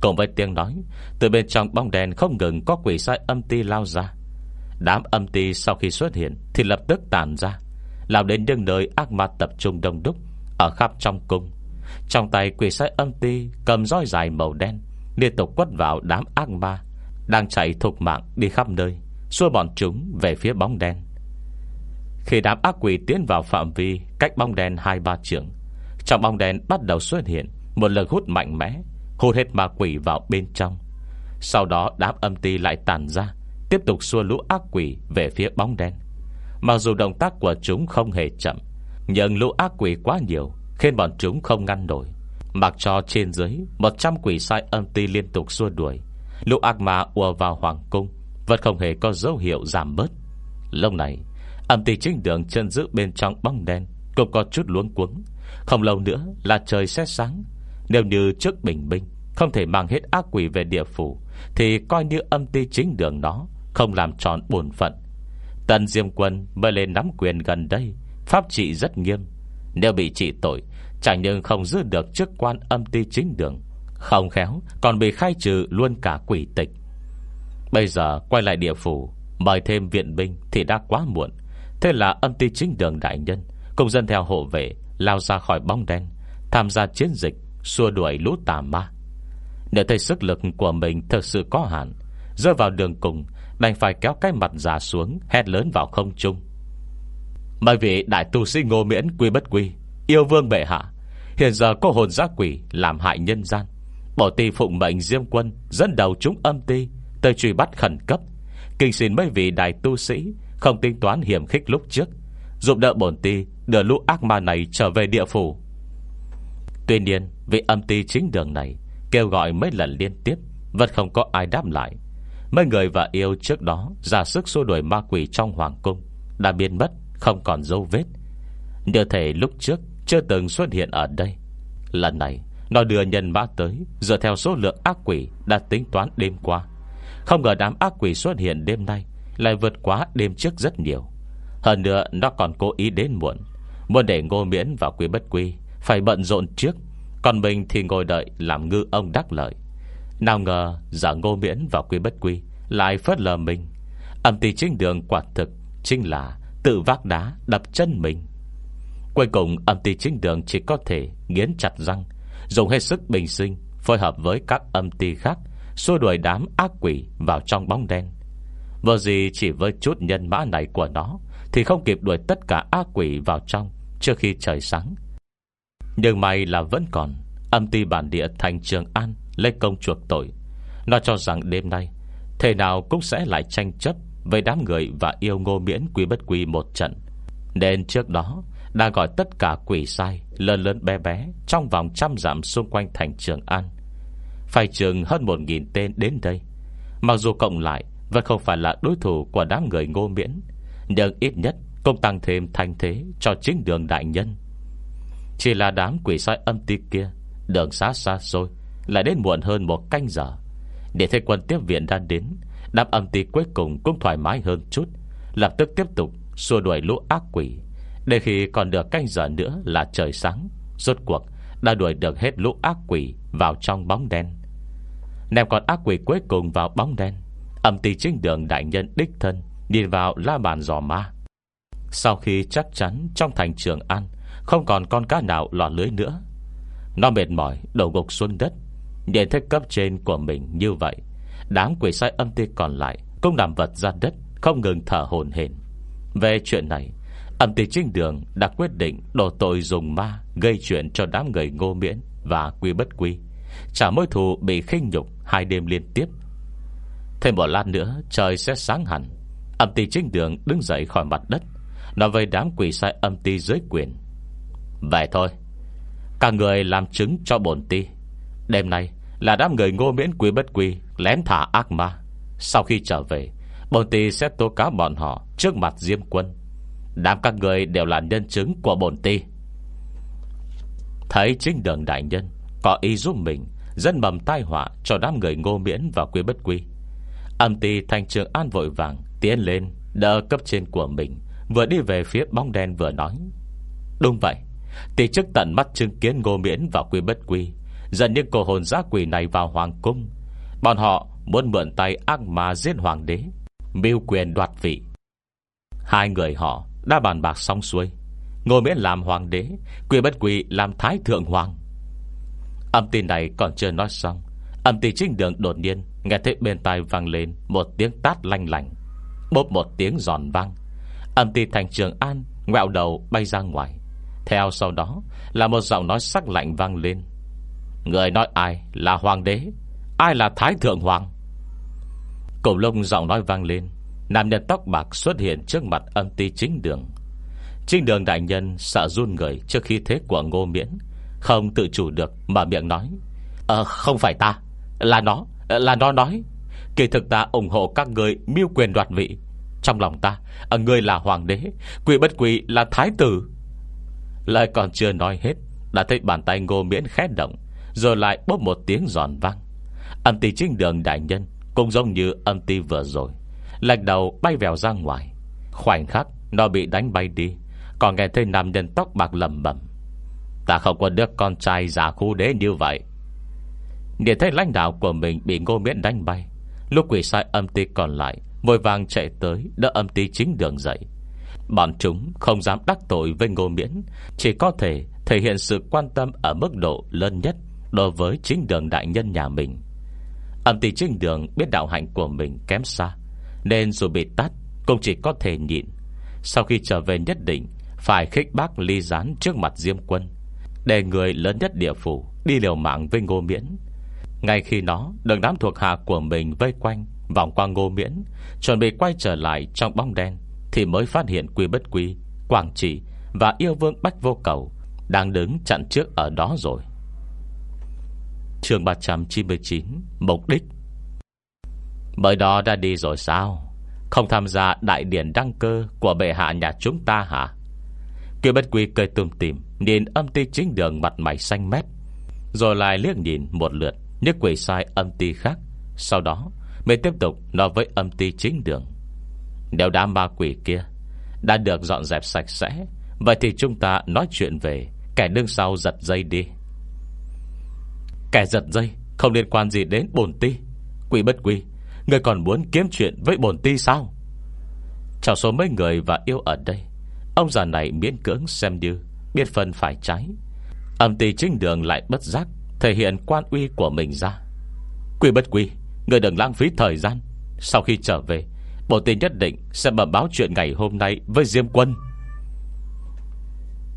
Cùng với tiếng nói, Từ bên trong bóng đèn không ngừng có quỷ sai âm ti lao ra. Đám âm ti sau khi xuất hiện Thì lập tức tàn ra, Làm đến những nơi ác ma tập trung đông đúc Ở khắp trong cung. Trong tay quỷ sai âm ti Cầm roi dài màu đen, Liên tục quất vào đám ác ma Đang chạy thục mạng đi khắp nơi, Xua bọn chúng về phía bóng đen khi đám ác quỷ tiến vào phạm vi, Cách bóng đen hai ba trường Trong bóng đen bắt đầu xuất hiện Một lực hút mạnh mẽ, Hút hết ma quỷ vào bên trong. Sau đó đám âm ti lại tàn ra, Tiếp tục xua lũ ác quỷ Về phía bóng đen. Mặc dù động tác của chúng không hề chậm, Nhưng lũ ác quỷ quá nhiều Khiến bọn chúng không ngăn nổi. Mặc cho trên dưới 100 quỷ sai âm ti liên tục xua đuổi, Lũ ác ma ùa vào hoàng cung Vẫn không hề có dấu hiệu giảm bớt. Lúc này Âm tỷ chính đường chân giữ bên trong bóng đen, Cũng có chút luống cuống. Không lâu nữa là trời sẽ sáng. Nếu như trước bình minh, Không thể mang hết ác quỷ về địa phủ, Thì coi như âm ty chính đường nó Không làm tròn bổn phận. Tần Diêm Quân mới lên nắm quyền gần đây, Pháp trị rất nghiêm. Nếu bị trị tội, Chẳng nhưng không giữ được chức quan âm ty chính đường, Không khéo Còn bị khai trừ luôn cả quỷ tịch. Bây giờ quay lại địa phủ, Mời thêm viện binh thì đã quá muộn. Thế là âm ti chính đường đại nhân, Cùng dân theo hộ vệ, Lao ra khỏi bóng đen, Tham gia chiến dịch, Xua đuổi lũ tà ma. Để thấy sức lực của mình thực sự có hạn, Rơi vào đường cùng Đành phải kéo cái mặt giả xuống, Hét lớn vào không trung. Mời vị đại tu sĩ ngô miễn quy bất quy, Yêu vương bệ hạ, Hiện giờ có hồn giác quỷ làm hại nhân gian. Bỏ ti phụng mệnh diêm quân, Dẫn đầu chúng âm ti, Tới truy bắt khẩn cấp. Kinh xin mấy vị đại tu sĩ không tính toán hiểm khích lúc trước, Giúp đỡ bổn ti Đưa lũ ác ma này trở về địa phủ. Tuy nhiên, Vị âm ti chính đường này Kêu gọi mấy lần liên tiếp, Vẫn không có ai đáp lại. Mấy người và yêu trước đó Ra sức xua đuổi ma quỷ trong hoàng cung, Đã biến mất, không còn dấu vết. Như thể lúc trước Chưa từng xuất hiện ở đây. Lần này, nó đưa nhân mã tới, Dựa theo số lượng ác quỷ Đã tính toán đêm qua. Không ngờ đám ác quỷ xuất hiện đêm nay lại vượt quá đêm trước rất nhiều. Hơn nữa, nó còn cố ý đến muộn. Muốn để ngô miễn và quý bất quy, Phải bận rộn trước. Còn mình thì ngồi đợi làm ngư ông đắc lợi. Nào ngờ giả ngô miễn và quy bất quy Lại phớt lờ mình. Âm ty chính đường quả thực Chính là tự vác đá đập chân mình. Cuối cùng, âm ty chính đường Chỉ có thể nghiến chặt răng, Dùng hết sức bình sinh Phối hợp với các âm ty khác, Xua đuổi đám ác quỷ vào trong bóng đen. Vừa gì chỉ với chút nhân mã này của nó, Thì không kịp đuổi tất cả ác quỷ vào trong Trước khi trời sáng. Nhưng may là vẫn còn, Âm ty bản địa thành Trường An Lấy công chuộc tội. Nó cho rằng đêm nay, Thế nào cũng sẽ lại tranh chấp Với đám người và yêu ngô miễn quý bất quý một trận. Nên trước đó, Đã gọi tất cả quỷ sai, Lớn lớn bé bé, Trong vòng trăm dặm xung quanh thành Trường An. Phải trường hơn một nghìn tên đến đây. Mặc dù cộng lại vẫn không phải là đối thủ của đám người ngô miễn, Nhưng ít nhất Cũng tăng thêm thanh thế cho chính đường đại nhân. Chỉ là đám quỷ sai âm ti kia, Đường xa xa xôi, Lại đến muộn hơn một canh giờ. Để thấy quân tiếp viện đã đến, Đám âm ti cuối cùng cũng thoải mái hơn chút, Lập tức tiếp tục xua đuổi lũ ác quỷ. Để khi còn được canh giờ nữa là trời sáng, Rốt cuộc đã đuổi được hết lũ ác quỷ Vào trong bóng đen. Nèm còn ác quỷ cuối cùng vào bóng đen. Âm ti chính đường đại nhân đích thân, Nhìn vào la bàn giò ma. Sau khi chắc chắn trong thành trường An, Không còn con cá nào lọt lưới nữa. Nó mệt mỏi, đổ gục xuống đất. Nhìn thấy cấp trên của mình như vậy, Đám quỷ sai âm ti còn lại Cũng nằm vật ra đất, Không ngừng thở hồn hển. Về chuyện này, Âm ti trinh đường đã quyết định Đổ tội dùng ma Gây chuyện cho đám người ngô miễn Và quy bất quy. Trả mối thù bị khinh nhục Hai đêm liên tiếp Thêm một lát nữa, trời sẽ sáng hẳn. Âm ti chính đường đứng dậy khỏi mặt đất, Nói với đám quỷ sai âm ti dưới quyền. Vậy thôi Cả người làm chứng cho bổn ti. Đêm nay là đám người ngô miễn quý bất quy Lén thả ác ma. Sau khi trở về, bổn ti sẽ tố cáo bọn họ Trước mặt Diêm quân. Đám các người đều là nhân chứng của bổn ti. Thấy chính đường đại nhân Có ý giúp mình Dân mầm tai họa cho đám người ngô miễn và quý bất quy. Âm ty thành trường an vội vàng Tiến lên, đỡ cấp trên của mình, Vừa đi về phía bóng đen vừa nói. Đúng vậy Tỷ chức tận mắt chứng kiến ngô miễn và quy bất quy Dẫn những cổ hồn giá quỷ này vào hoàng cung. Bọn họ muốn mượn tay ác ma giết hoàng đế, Mưu quyền đoạt vị. Hai người họ đã bàn bạc xong xuôi. Ngô miễn làm hoàng đế, Quy bất quy làm thái thượng hoàng. Âm tin này còn chưa nói xong, Âm tin chính đường đột nhiên Nghe thấy bên tai vang lên Một tiếng tát lanh lành Bốp một tiếng giòn vang. Âm ti thành trường an Ngoẹo đầu bay ra ngoài. Theo sau đó là một giọng nói sắc lạnh vang lên. Người nói ai là hoàng đế? Ai là thái thượng hoàng? Cổ lông giọng nói vang lên. Nam nhân tóc bạc xuất hiện trước mặt âm ti chính đường. Chính đường đại nhân sợ run người trước khi thế của ngô miễn, Không tự chủ được mà miệng nói Ờ không phải ta, Là nó. Ờ, là nó nói, Kỳ thực ta ủng hộ các người miêu quyền đoạt vị. Trong lòng ta ờ, Người là hoàng đế Quỷ bất quỷ là thái tử. Lời còn chưa nói hết, Đã thấy bàn tay ngô miễn khét động, rồi lại bóp một tiếng giòn vang. Âm ti chính đường đại nhân Cũng giống như âm ti vừa rồi Lạch đầu bay vèo ra ngoài. Khoảnh khắc, nó bị đánh bay đi, Còn nghe thấy nam nhân tóc bạc lầm bầm Ta không có đứa con trai giả khu đế như vậy Nhìn thấy lãnh đạo của mình Bị ngô miễn đánh bay. Lúc quỷ sai âm ti còn lại, Vội vàng chạy tới, đỡ âm ti chính đường dậy. Bọn chúng không dám đắc tội với ngô miễn, Chỉ có thể thể hiện sự quan tâm Ở mức độ lớn nhất Đối với chính đường đại nhân nhà mình. Âm tỷ chính đường biết đạo hạnh của mình kém xa, Nên dù bị tắt Cũng chỉ có thể nhịn. Sau khi trở về nhất định, Phải khích bác ly gián trước mặt Diêm quân, Để người lớn nhất địa phủ Đi liều mạng với ngô miễn. Ngay khi nó được đám thuộc hạ của mình Vây quanh, vòng qua ngô miễn, Chuẩn bị quay trở lại trong bóng đen, Thì mới phát hiện quy bất quy, Quảng trị và yêu vương Bách Vô Cầu Đang đứng chặn trước ở đó rồi. Chương 399 Mục đích. Bởi đó đã đi rồi sao? Không tham gia đại điển đăng cơ Của bệ hạ nhà chúng ta hả? Kiều bất quy cười tùm tìm, Nhìn âm ti chính đường mặt mày xanh mét, Rồi lại liếc nhìn một lượt. Những quỷ sai âm ti khác. Sau đó mới tiếp tục nói với âm ti chính đường. Nếu đám ma quỷ kia Đã được dọn dẹp sạch sẽ, Vậy thì chúng ta nói chuyện về Kẻ đương sau giật dây đi. Kẻ giật dây Không liên quan gì đến bổn ti. Quỷ bất quỷ Người còn muốn kiếm chuyện với bổn ti sao? Trong số mấy người và yêu ở đây, Ông già này miễn cưỡng xem như Biết phân phải trái. Âm ti chính đường lại bất giác Thể hiện quan uy của mình ra. Quy bất quy, Người đừng lãng phí thời gian. Sau khi trở về Bộ tin nhất định sẽ bẩm báo chuyện ngày hôm nay Với Diêm Quân.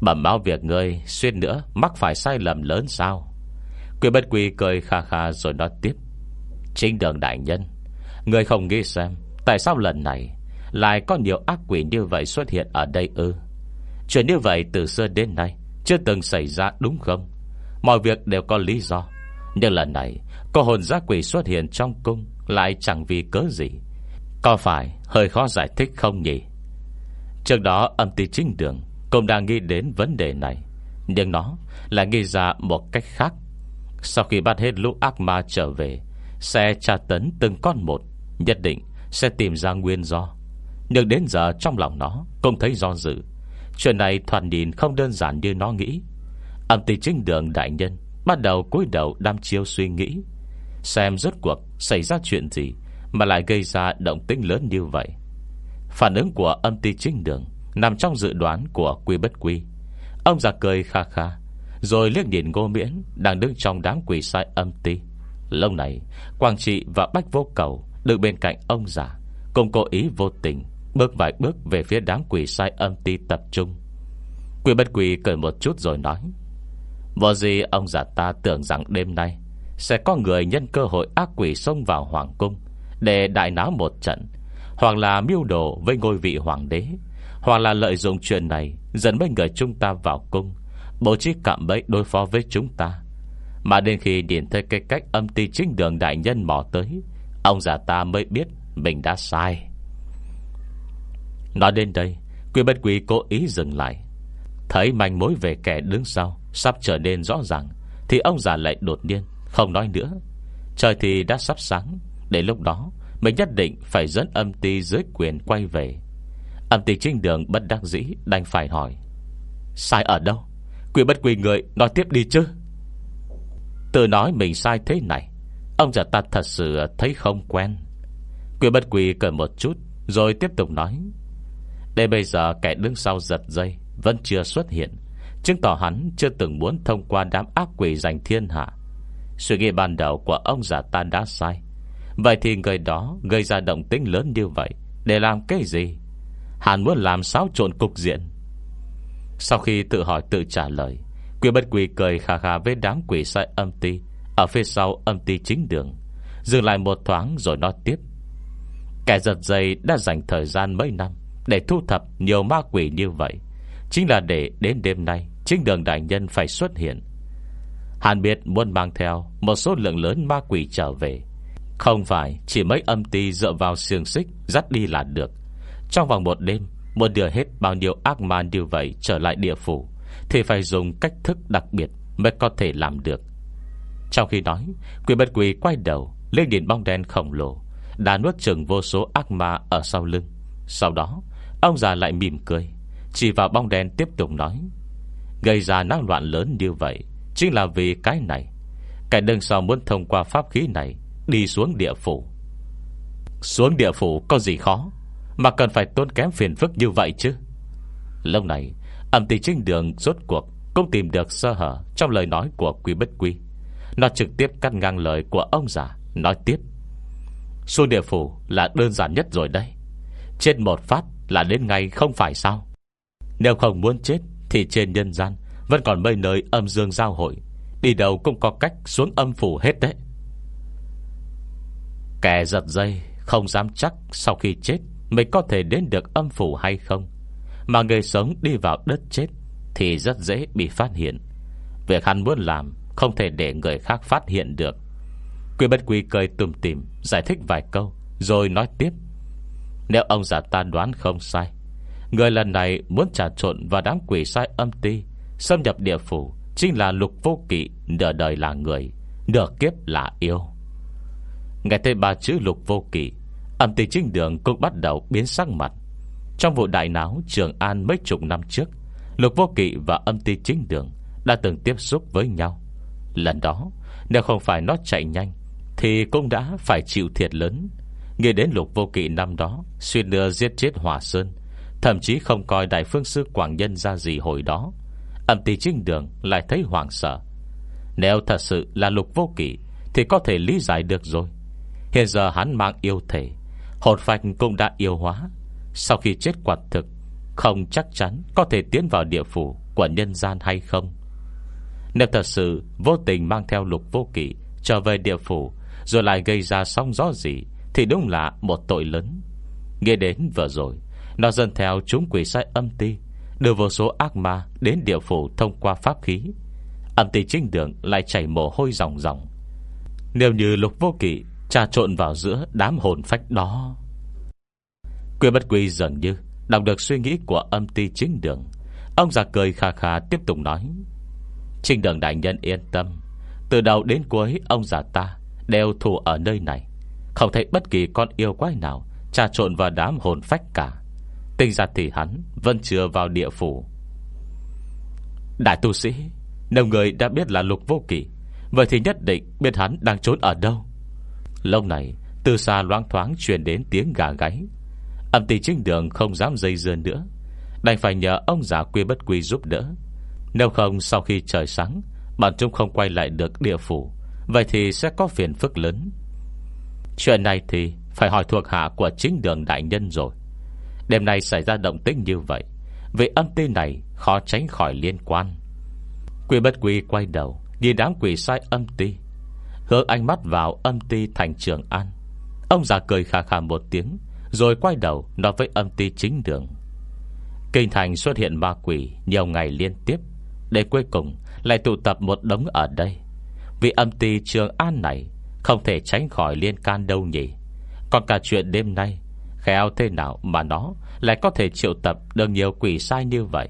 Bẩm báo việc ngươi Xuyên nữa mắc phải sai lầm lớn sao? Quy bất quy cười kha kha rồi nói tiếp. Chính đường đại nhân Người không nghĩ xem Tại sao lần này Lại có nhiều ác quỷ như vậy xuất hiện ở đây ư? Chuyện như vậy từ xưa đến nay Chưa từng xảy ra đúng không? Mọi việc đều có lý do. Nhưng lần này, Cô hồn giác quỷ xuất hiện trong cung Lại chẳng vì cớ gì. Có phải hơi khó giải thích không nhỉ? Trước đó, âm ty chính đường Cũng đang nghĩ đến vấn đề này. Nhưng nó là nghĩ ra một cách khác. Sau khi bắt hết lũ ác ma trở về, Sẽ tra tấn từng con một, Nhất định sẽ tìm ra nguyên do. Nhưng đến giờ trong lòng nó Cũng thấy do dự. Chuyện này thoạt nhìn không đơn giản như nó nghĩ. Âm ty chính đường đại nhân, Bắt đầu cúi đầu đăm chiêu suy nghĩ. Xem rốt cuộc xảy ra chuyện gì Mà lại gây ra động tĩnh lớn như vậy. Phản ứng của âm ty chính đường Nằm trong dự đoán của quy bất quy. Ông già cười kha kha, Rồi liếc nhìn ngô miễn Đang đứng trong đám quỷ sai âm ty Lâu này, Quang trị và Bách Vô Cầu Đứng bên cạnh ông già, Cùng cố ý vô tình Bước vài bước về phía đám quỷ sai âm ty tập trung. Quỷ bất quỷ cười một chút rồi nói Vô gì ông già ta tưởng rằng đêm nay Sẽ có người nhân cơ hội ác quỷ xông vào hoàng cung Để đại náo một trận? Hoặc là miêu đồ với ngôi vị hoàng đế? Hoặc là lợi dụng chuyện này Dẫn mấy người chúng ta vào cung, Bố trí cạm bẫy đối phó với chúng ta? Mà đến khi điện thấy cái cách âm ti chính đường đại nhân mò tới, Ông già ta mới biết Mình đã sai. Nói đến đây, Quy bất quý cố ý dừng lại. Thấy manh mối về kẻ đứng sau Sắp trở nên rõ ràng, Thì ông già lại đột nhiên, Không nói nữa. Trời thì đã sắp sáng, Để lúc đó, Mình nhất định phải dẫn âm ty dưới quyền quay về. Âm ty trên đường bất đắc dĩ Đành phải hỏi, Sai ở đâu? Quy bất quỳ người nói tiếp đi chứ. Tự nói mình sai thế này, Ông già ta thật sự thấy không quen. Quy bất quỳ cười một chút, Rồi tiếp tục nói, Để bây giờ kẻ đứng sau giật dây Vẫn chưa xuất hiện Chứng tỏ hắn chưa từng muốn thông qua đám ác quỷ giành thiên hạ. Suy nghĩ ban đầu của ông già ta đã sai. Vậy thì người đó gây ra động tính lớn như vậy Để làm cái gì? Hắn muốn làm xáo trộn cục diện. Sau khi tự hỏi tự trả lời, Quỷ bất quỷ cười khà khà với đám quỷ sai âm ti Ở phía sau âm ti chính đường. Dừng lại một thoáng rồi nói tiếp. Kẻ giật dây đã dành thời gian mấy năm Để thu thập nhiều ma quỷ như vậy, Chính là để đến đêm nay Chính đường đại nhân phải xuất hiện. Hàn biệt muốn mang theo Một số lượng lớn ma quỷ trở về. Không phải, chỉ mấy âm ti Dựa vào xiềng xích dắt đi là được. Trong vòng một đêm, Muốn đưa hết bao nhiêu ác ma như vậy Trở lại địa phủ, Thì phải dùng cách thức đặc biệt Mới có thể làm được. Trong khi nói, Quỷ bất quỷ quay đầu, Lên nhìn bóng đen khổng lồ, Đã nuốt chừng vô số ác ma ở sau lưng. Sau đó, Ông già lại mỉm cười, Chỉ vào bóng đen tiếp tục nói Gây ra năng loạn lớn như vậy Chính là vì cái này. Cái đằng sau muốn thông qua pháp khí này Đi xuống địa phủ. Xuống địa phủ có gì khó Mà cần phải tốn kém phiền phức như vậy chứ? Lúc này, Âm tỷ trinh đường rốt cuộc Cũng tìm được sơ hở trong lời nói của quý bất quý Nó trực tiếp cắt ngang lời của ông già, Nói tiếp. Xuống địa phủ là đơn giản nhất rồi đây Trên một phát là đến ngay không phải sao? Nếu không muốn chết thì trên nhân gian Vẫn còn mấy nơi âm dương giao hội, Đi đầu cũng có cách xuống âm phủ hết đấy. Kẻ giật dây Không dám chắc sau khi chết Mình có thể đến được âm phủ hay không. Mà người sống đi vào đất chết Thì rất dễ bị phát hiện. Việc hắn muốn làm Không thể để người khác phát hiện được. Quy bất quy cười tùm tìm, Giải thích vài câu, Rồi nói tiếp. Nếu ông già ta đoán không sai Người lần này muốn trà trộn vào đám quỷ sai âm ti, Xâm nhập địa phủ, Chính là lục vô kỵ, Nửa đời là người, Nửa kiếp là yêu. Nghe thấy ba chữ lục vô kỵ, Âm ti chính đường cũng bắt đầu biến sắc mặt. Trong vụ đại náo Trường An mấy chục năm trước, Lục vô kỵ và âm ti chính đường Đã từng tiếp xúc với nhau. Lần đó, Nếu không phải nó chạy nhanh, Thì cũng đã phải chịu thiệt lớn. Nghe đến lục vô kỵ năm đó Xuyên đưa giết chết hòa sơn Thậm chí không coi đại phương sư Quảng Nhân ra gì hồi đó. Âm tì trinh đường lại thấy hoảng sợ. Nếu thật sự là lục vô kỷ Thì có thể lý giải được rồi. Hiện giờ hắn mang yêu thể, Hồn phách cũng đã yêu hóa. Sau khi chết quạt thực, Không chắc chắn có thể tiến vào địa phủ Của nhân gian hay không. Nếu thật sự vô tình mang theo lục vô kỷ Trở về địa phủ, Rồi lại gây ra sóng gió gì, Thì đúng là một tội lớn. Nghe đến vừa rồi nó dần theo chúng quỷ sai âm ti, Đưa vô số ác ma đến địa phủ Thông qua pháp khí. Âm ti chính đường lại chảy mồ hôi ròng ròng. Nếu như lục vô kỵ Trà trộn vào giữa đám hồn phách đó Quyên bất quy dường như Đọc được suy nghĩ của âm ti chính đường. Ông già cười khà khà tiếp tục nói Trinh đường đại nhân yên tâm, Từ đầu đến cuối ông già ta Đều thủ ở nơi này. Không thấy bất kỳ con yêu quái nào Trà trộn vào đám hồn phách cả. Tinh ra thì hắn Vẫn chưa vào địa phủ. Đại tu sĩ Nếu người đã biết là lục vô kỷ Vậy thì nhất định biết hắn đang trốn ở đâu. Lâu này, Từ xa loáng thoáng truyền đến tiếng gà gáy. Âm tỷ trinh đường không dám dây dưa nữa. Đành phải nhờ ông già quy bất quy giúp đỡ. Nếu không, sau khi trời sáng, Bọn chúng không quay lại được địa phủ, Vậy thì sẽ có phiền phức lớn. Chuyện này thì Phải hỏi thuộc hạ của chính đường đại nhân rồi. Đêm nay xảy ra động tĩnh như vậy, Vì âm ty này khó tránh khỏi liên quan. Quy bất quy quay đầu, Nhìn đám quỷ sai âm ty Hướng ánh mắt vào âm ty thành trường an. Ông già cười khà khà một tiếng, Rồi quay đầu nói với âm ty chính đường. Kinh thành xuất hiện ma quỷ Nhiều ngày liên tiếp, Để cuối cùng lại tụ tập một đống ở đây. Vì âm ty trường an này Không thể tránh khỏi liên can đâu nhỉ. Còn cả chuyện đêm nay Khéo thế nào mà nó Lại có thể triệu tập được nhiều quỷ sai như vậy?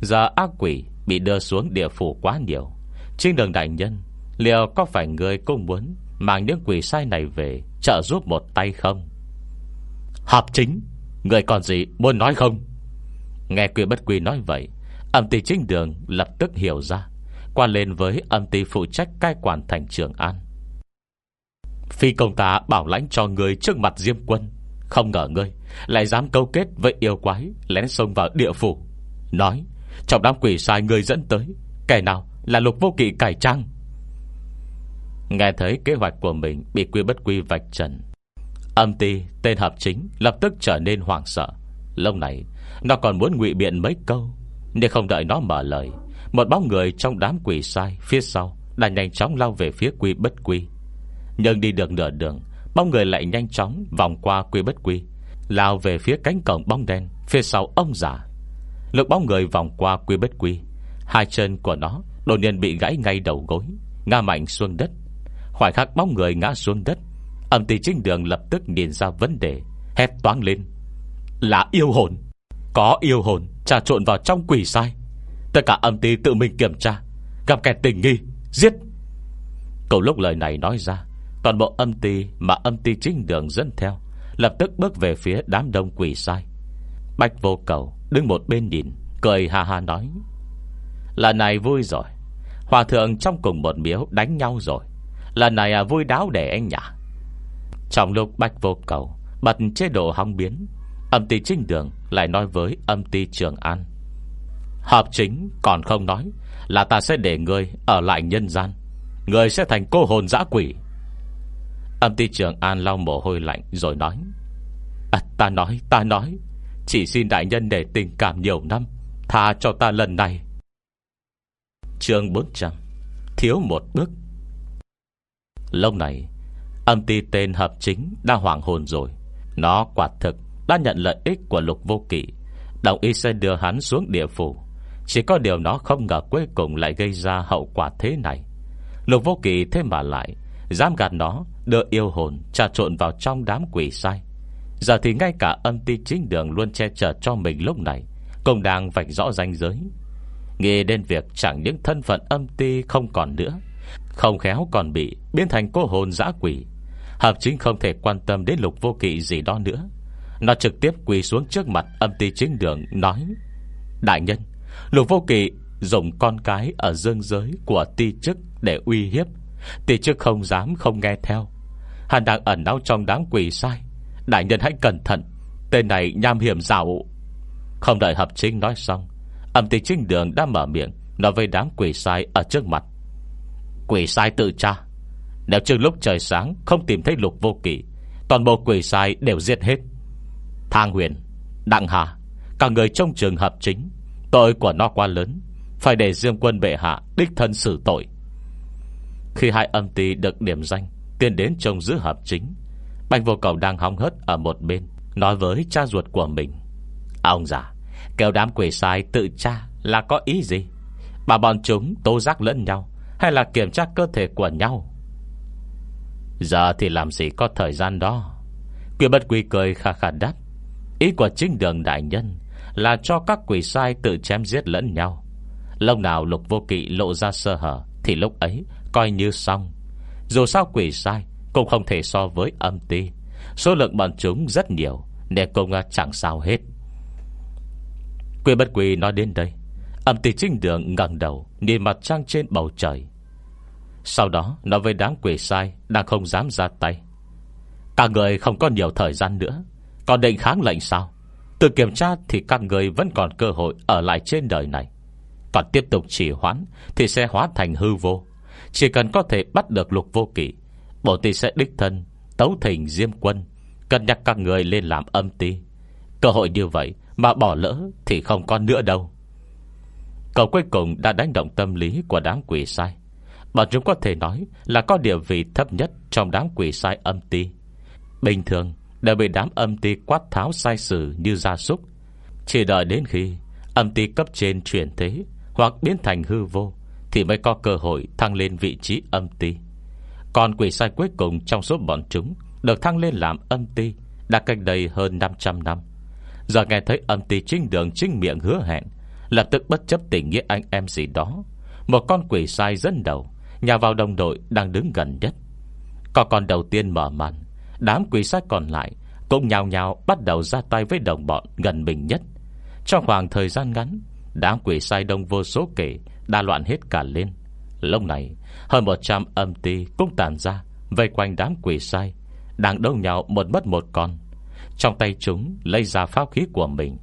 Giờ ác quỷ Bị đưa xuống địa phủ quá nhiều, Trên đường đại nhân, Liệu có phải người cũng muốn Mang những quỷ sai này về Trợ giúp một tay không? Hợp chính, Người còn gì muốn nói không? Nghe quỷ bất quỷ nói vậy, Âm ty chính đường lập tức hiểu ra Quan lên với âm ty phụ trách cai quản thành trường An. Phi công ta bảo lãnh cho người trước mặt Diêm quân. Không ngờ ngươi Lại dám câu kết với yêu quái, Lén xông vào địa phủ. Nói, Trong đám quỷ sai người dẫn tới, Kẻ nào là lục vô kỵ cải trang? Nghe thấy kế hoạch của mình Bị quy bất quy vạch trần, Âm ti tên hợp chính Lập tức trở nên hoảng sợ. Lâu này, nó còn muốn ngụy biện mấy câu, Nhưng không đợi nó mở lời, Một bóng người trong đám quỷ sai Phía sau đã nhanh chóng lao về phía quy bất quy. Nhưng đi được nửa đường Bóng người lại nhanh chóng vòng qua quy bất quy, Lao về phía cánh cổng bóng đen, Phía sau ông giả lực bóng người vòng qua quy bất quy, Hai chân của nó đột nhiên bị gãy ngay đầu gối, Ngã mạnh xuống đất. Khoảnh khắc bóng người ngã xuống đất, Âm tỷ trên đường lập tức nhìn ra vấn đề, Hét toán lên. Là yêu hồn, Có yêu hồn, trà trộn vào trong quỷ sai. Tất cả âm ty tự mình kiểm tra, Gặp kẻ tình nghi, Giết. Cầu lúc lời này nói ra Toàn bộ âm ty mà âm ty chính đường dẫn theo Lập tức bước về phía đám đông quỷ sai. Bạch vô cầu Đứng một bên nhìn Cười ha ha nói Lần này vui rồi. Hòa thượng trong cùng một miếu đánh nhau rồi. Lần này à, vui đáo để anh nhả Trong lúc bạch vô cầu Bật chế độ hóng biến Âm ty trinh đường lại nói với âm ty trường an Hợp chính còn không nói Là ta sẽ để người ở lại nhân gian. Người sẽ thành cô hồn dã quỷ Âm ty trường an lau mồ hôi lạnh rồi nói à, Ta nói, ta nói Chỉ xin đại nhân để tình cảm nhiều năm Tha cho ta lần này. Chương 400 Thiếu một bước. Lâu này Âm ty tên hợp chính đã hoàng hồn rồi. Nó quả thực đã nhận lợi ích của lục vô kỵ. Đồng ý sẽ đưa hắn xuống địa phủ. Chỉ có điều nó không ngờ cuối cùng lại gây ra hậu quả thế này. Lục vô kỵ thế mà lại Dám gạt nó Đưa yêu hồn trà trộn vào trong đám quỷ sai. Giờ thì ngay cả âm ti chính đường Luôn che chở cho mình lúc này, Cũng đang vạch rõ ranh giới. Nghĩ đến việc chẳng những thân phận âm ti không còn nữa, Không khéo còn bị Biến thành cô hồn dã quỷ, Hợp chính không thể quan tâm đến lục vô kỵ gì đó nữa. Nó trực tiếp quỳ xuống trước mặt âm ti chính đường, Nói, Đại nhân, Lục vô kỵ dùng con cái Ở dương giới của ti chức để uy hiếp. Tỷ chức không dám không nghe theo. Hắn đang ẩn náu trong đám quỷ sai. Đại nhân hãy cẩn thận. Tên này nham hiểm dạo. Không đợi hợp chính nói xong, Âm tỷ trinh đường đã mở miệng Nói với đám quỷ sai ở trước mặt. Quỷ sai tự tra. Nếu trước lúc trời sáng không tìm thấy lục vô kỷ Toàn bộ quỷ sai đều giết hết. Thang huyền, Đặng hà, Cả người trong trường hợp chính, Tội của nó quá lớn, Phải để riêng quân bệ hạ Đích thân xử tội. Khi hai âm ty được điểm danh Tiến đến trông giữ hợp chính. Bạch vô cầu đang hóng hớt ở một bên, Nói với cha ruột của mình. Ông già Kêu đám quỷ sai tự tra là có ý gì? Bà bọn chúng tố giác lẫn nhau Hay là kiểm tra cơ thể của nhau? Giờ thì làm gì có thời gian đó? Quỷ bất quỷ cười khà khà đáp. Ý của chính đường đại nhân Là cho các quỷ sai tự chém giết lẫn nhau. Lâu nào lục vô kỵ lộ ra sơ hở Thì lúc ấy coi như xong. Dù sao quỷ sai, Cũng không thể so với âm ti. Số lượng bọn chúng rất nhiều, Nên cũng chẳng sao hết. Quỷ bất quỷ nói đến đây. Âm ti trinh đường ngẩng đầu, Nhìn mặt trăng trên bầu trời. Sau đó, nói với đám quỷ sai Đang không dám ra tay. Cả người không có nhiều thời gian nữa, Còn định kháng lệnh sao? Từ kiểm tra thì các người vẫn còn cơ hội Ở lại trên đời này. Còn tiếp tục chỉ hoãn Thì sẽ hóa thành hư vô. Chỉ cần có thể bắt được lục vô kỷ Bộ ti sẽ đích thân Tấu thỉnh diêm quân, Cân nhắc các người lên làm âm ti. Cơ hội như vậy mà bỏ lỡ Thì không còn nữa đâu. Cậu cuối cùng đã đánh động tâm lý Của đám quỷ sai. Bọn chúng có thể nói là có địa vị thấp nhất Trong đám quỷ sai âm ti. Bình thường, đều bị đám âm ti quát tháo sai sử như gia súc. Chỉ đợi đến khi Âm ti cấp trên chuyển thế Hoặc biến thành hư vô thì mới có cơ hội thăng lên vị trí âm ti. Còn quỷ sai cuối cùng Trong số bọn chúng Được thăng lên làm âm ti Đã cách đây hơn 500 năm. Giờ nghe thấy âm ti chính đường chính miệng hứa hẹn, Lập tức bất chấp tình nghĩa anh em gì đó, Một con quỷ sai dẫn đầu Nhà vào đồng đội đang đứng gần nhất. Có con đầu tiên mở màn, Đám quỷ sai còn lại Cũng nhào nhào bắt đầu ra tay với đồng bọn Gần mình nhất. Trong khoảng thời gian ngắn, Đám quỷ sai đông vô số kể Đa loạn hết cả lên. Lúc này, hơn 100 âm ti cũng tàn ra, Vây quanh đám quỷ sai, Đang đấu nhau một mất một con. Trong tay chúng lấy ra pháo khí của mình.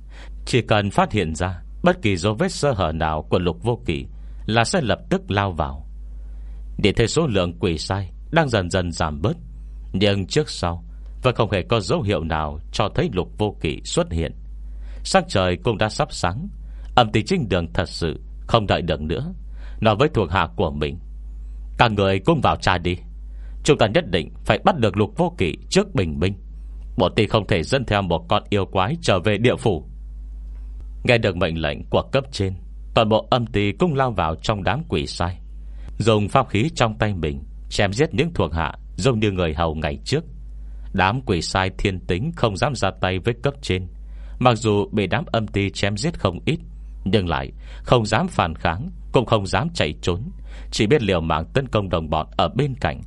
Chỉ cần phát hiện ra Bất kỳ dấu vết sơ hở nào của lục vô kỷ Là sẽ lập tức lao vào. Để thấy số lượng quỷ sai Đang dần dần giảm bớt, Nhưng trước sau và không hề có dấu hiệu nào Cho thấy lục vô kỷ xuất hiện. Sáng trời cũng đã sắp sáng, Âm tình trinh đường thật sự không đợi được nữa. Nói với thuộc hạ của mình. Cả người cũng vào trà đi. Chúng ta nhất định phải bắt được lục vô kỷ Trước bình minh. Bộ tỷ không thể dẫn theo một con yêu quái Trở về địa phủ. Nghe được mệnh lệnh của cấp trên, Toàn bộ âm tì cũng lao vào trong đám quỷ sai. Dùng pháp khí trong tay mình, Chém giết những thuộc hạ Giống như người hầu ngày trước. Đám quỷ sai thiên tính không dám ra tay với cấp trên. Mặc dù bị đám âm ti chém giết không ít nhưng lại, không dám phản kháng, Cũng không dám chạy trốn. Chỉ biết liều mạng tấn công đồng bọn ở bên cạnh.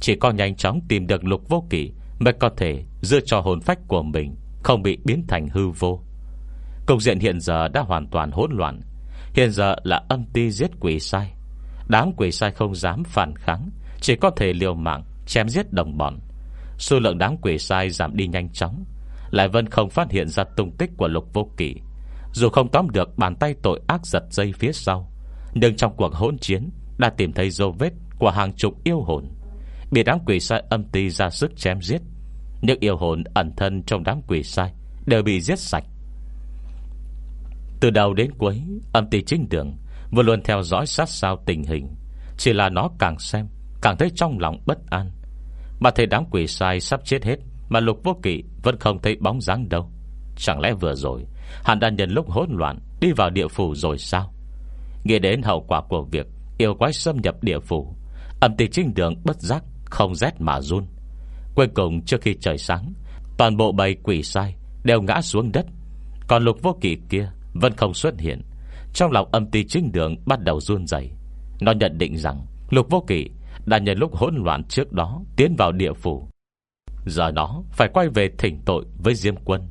Chỉ có nhanh chóng tìm được lục vô kỷ Mới có thể giữ cho hồn phách của mình Không bị biến thành hư vô. Cục diện hiện giờ đã hoàn toàn hỗn loạn. Hiện giờ là âm ti giết quỷ sai. Đám quỷ sai không dám phản kháng, Chỉ có thể liều mạng Chém giết đồng bọn. Số lượng đám quỷ sai giảm đi nhanh chóng, Lại vẫn không phát hiện ra tung tích của lục vô kỷ. Dù không tóm được bàn tay tội ác giật dây phía sau, Nhưng trong cuộc hỗn chiến Đã tìm thấy dấu vết của hàng chục yêu hồn. Bị đám quỷ sai âm ti ra sức chém giết, Những yêu hồn ẩn thân trong đám quỷ sai Đều bị giết sạch. Từ đầu đến cuối, Âm ti chính đường Vừa luôn theo dõi sát sao tình hình, Chỉ là nó càng xem Càng thấy trong lòng bất an. Mà thấy đám quỷ sai sắp chết hết Mà lục vô kỵ vẫn không thấy bóng dáng đâu. Chẳng lẽ vừa rồi Hắn đã nhân lúc hỗn loạn, Đi vào địa phủ rồi sao? Nghĩ đến hậu quả của việc Yêu quái xâm nhập địa phủ, Âm tỷ trinh đường bất giác Không rét mà run. Cuối cùng trước khi trời sáng, Toàn bộ bầy quỷ sai Đều ngã xuống đất. Còn lục vô kỵ kia vẫn không xuất hiện. Trong lòng âm ti trinh đường bắt đầu run dày Nó nhận định rằng Lục vô kỵ đã nhận lúc hỗn loạn trước đó Tiến vào địa phủ. Giờ nó phải quay về thỉnh tội với Diêm Quân.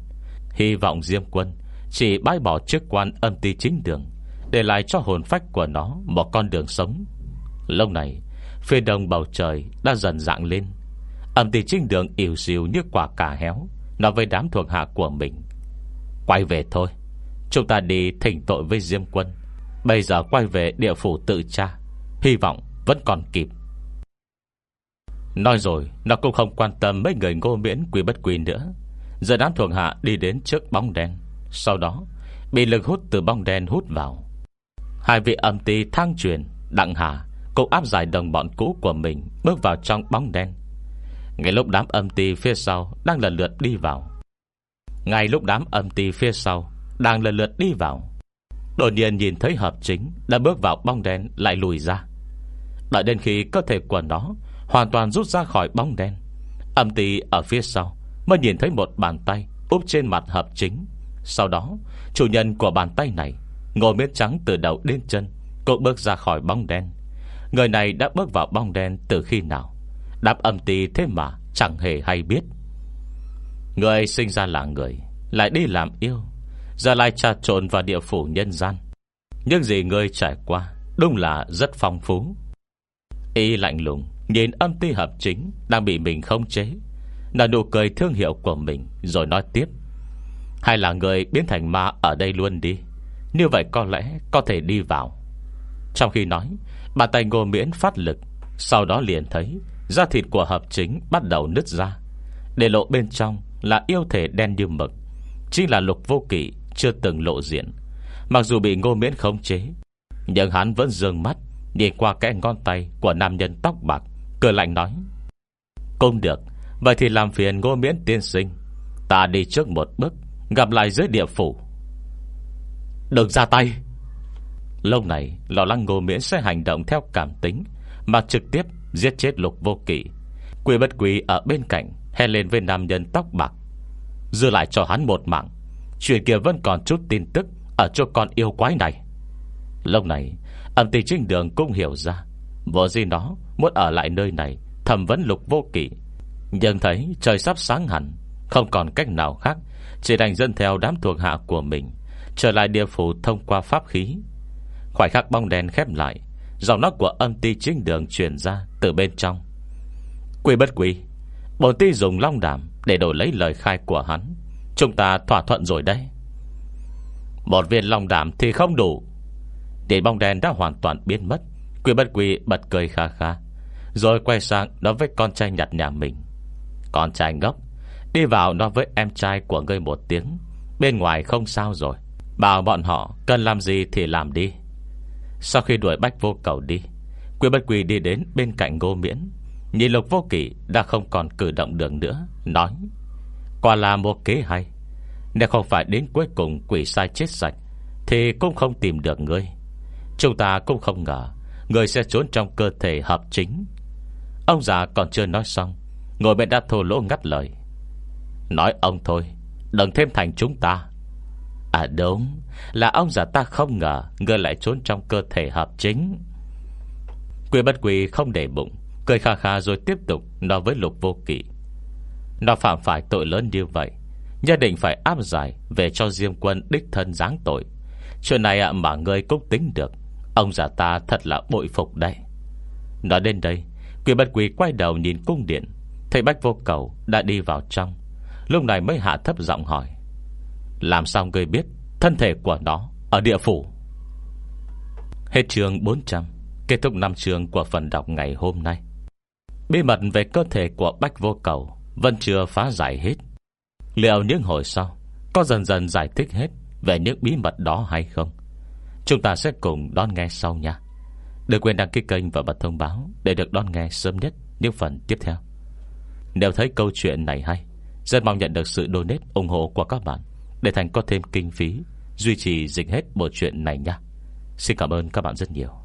Hy vọng Diêm Quân chỉ bãi bỏ chức quan âm ti chính đường, Để lại cho hồn phách của nó Một con đường sống. Lâu này, Phía đông bầu trời đã dần dạng lên. Âm ti chính đường ỉu xìu như quả cà héo Nói với đám thuộc hạ của mình. Quay về thôi, Chúng ta đi thỉnh tội với Diêm quân. Bây giờ quay về địa phủ tự tra Hy vọng vẫn còn kịp. Nói rồi, Nó cũng không quan tâm mấy người ngô miễn quý bất quý nữa. Giờ đám thuộc hạ đi đến trước bóng đen. Sau đó, Bị lực hút từ bóng đen hút vào. Hai vị âm ty thang truyền, Đặng Hà Cũng áp giải đồng bọn cũ của mình Bước vào trong bóng đen. Ngay lúc đám âm ty phía sau Đang lần lượt đi vào. Ngay lúc đám âm ty phía sau Đang lần lượt đi vào, Đột nhiên nhìn thấy hợp chính Đã bước vào bóng đen lại lùi ra. Đợi đến khi cơ thể của nó Hoàn toàn rút ra khỏi bóng đen, Âm ty ở phía sau Mới nhìn thấy một bàn tay úp trên mặt hợp chính. Sau đó, Chủ nhân của bàn tay này, Ngồi miết trắng từ đầu đến chân, Cũng bước ra khỏi bóng đen. Người này đã bước vào bóng đen từ khi nào? Đáp âm tì thế mà Chẳng hề hay biết. Người sinh ra là người, Lại đi làm yêu, Giờ lại trà trộn vào địa phủ nhân gian. Nhưng gì người trải qua Đúng là rất phong phú. Y lạnh lùng Nhìn âm ti hợp chính Đang bị mình không chế, Nở nụ cười thương hiệu của mình Rồi nói tiếp. Hay là người biến thành ma ở đây luôn đi. Như vậy có lẽ có thể đi vào. Trong khi nói Bàn tay ngô miễn phát lực, Sau đó liền thấy Da thịt của hợp chính bắt đầu nứt ra, Để lộ bên trong là yêu thể đen như mực, Chính là lục vô kỷ Chưa từng lộ diện. Mặc dù bị ngô miễn khống chế, Nhưng hắn vẫn dường mắt, Nhìn qua cái ngón tay của nam nhân tóc bạc, Cười lạnh nói, Cũng được, Vậy thì làm phiền ngô miễn tiên sinh, Ta đi trước một bước. Gặp lại dưới địa phủ. Đừng ra tay. Lâu này, Lò lăng ngô miễn sẽ hành động theo cảm tính, Mà trực tiếp giết chết lục vô kỵ. Quỷ bất quỷ ở bên cạnh Hèn lên với nam nhân tóc bạc. Dư lại cho hắn một mạng. Chuyện kia vẫn còn chút tin tức Ở chỗ con yêu quái này. Lâu này, Âm tình trinh đường cũng hiểu ra. Vô gì nó muốn ở lại nơi này, Thầm vấn lục vô kỵ. Nhưng thấy trời sắp sáng hẳn, Không còn cách nào khác chỉ đành dân theo đám thuộc hạ của mình, Trở lại địa phủ thông qua pháp khí. Khoảnh khắc bóng đèn khép lại, Giọng nói của âm ti chính đường truyền ra Từ bên trong. Quy bất quy Bồn ti dùng long đảm để đổi lấy lời khai của hắn. Chúng ta thỏa thuận rồi đấy. Một viên long đảm thì không đủ. Để bóng đèn đã hoàn toàn biến mất. Quy bất quy bật cười kha kha, Rồi quay sang nói với con trai nhặt nhà mình. Con trai ngốc Đi vào nói với em trai của ngươi một tiếng. Bên ngoài không sao rồi. Bảo bọn họ cần làm gì thì làm đi. Sau khi đuổi bách vô cầu đi, Quy bất quỳ đi đến bên cạnh ngô miễn. Nhìn lục vô kỷ đã không còn cử động được nữa, Nói, Quả là một kế hay. Nếu không phải đến cuối cùng quỷ sai chết sạch, Thì cũng không tìm được ngươi. Chúng ta cũng không ngờ Người sẽ trốn trong cơ thể hợp chính. Ông già còn chưa nói xong Ngồi bên đã thô lỗ ngắt lời. Nói ông thôi, Đừng thêm thành chúng ta. À đúng, Là ông già ta không ngờ ngươi lại trốn trong cơ thể hợp chính. Quy bất quy không để bụng, Cười kha kha rồi tiếp tục Nói với lục vô kỵ. Nó phạm phải tội lớn như vậy, Nhất định phải áp giải Về cho Diêm quân đích thân giáng tội. Chuyện này mà ngươi cũng tính được, Ông già ta thật là bội phục đây Nói đến đây, Quy bất quy quay đầu nhìn cung điện, Thấy bách vô cầu đã đi vào trong. Lúc này mới hạ thấp giọng hỏi, Làm sao người biết Thân thể của nó ở địa phủ? Hết chương 400 Kết thúc năm chương của phần đọc ngày hôm nay. Bí mật về cơ thể của Bách Vô Cầu Vẫn chưa phá giải hết. Liệu những hồi sau Có dần dần giải thích hết Về những bí mật đó hay không? Chúng ta sẽ cùng đón nghe sau nha. Đừng quên đăng ký kênh và bật thông báo Để được đón nghe sớm nhất những phần tiếp theo. Nếu thấy câu chuyện này hay rất mong nhận được sự donate ủng hộ của các bạn. Để Thành có thêm kinh phí, Duy trì dịch hết bộ chuyện này nha Xin cảm ơn các bạn rất nhiều.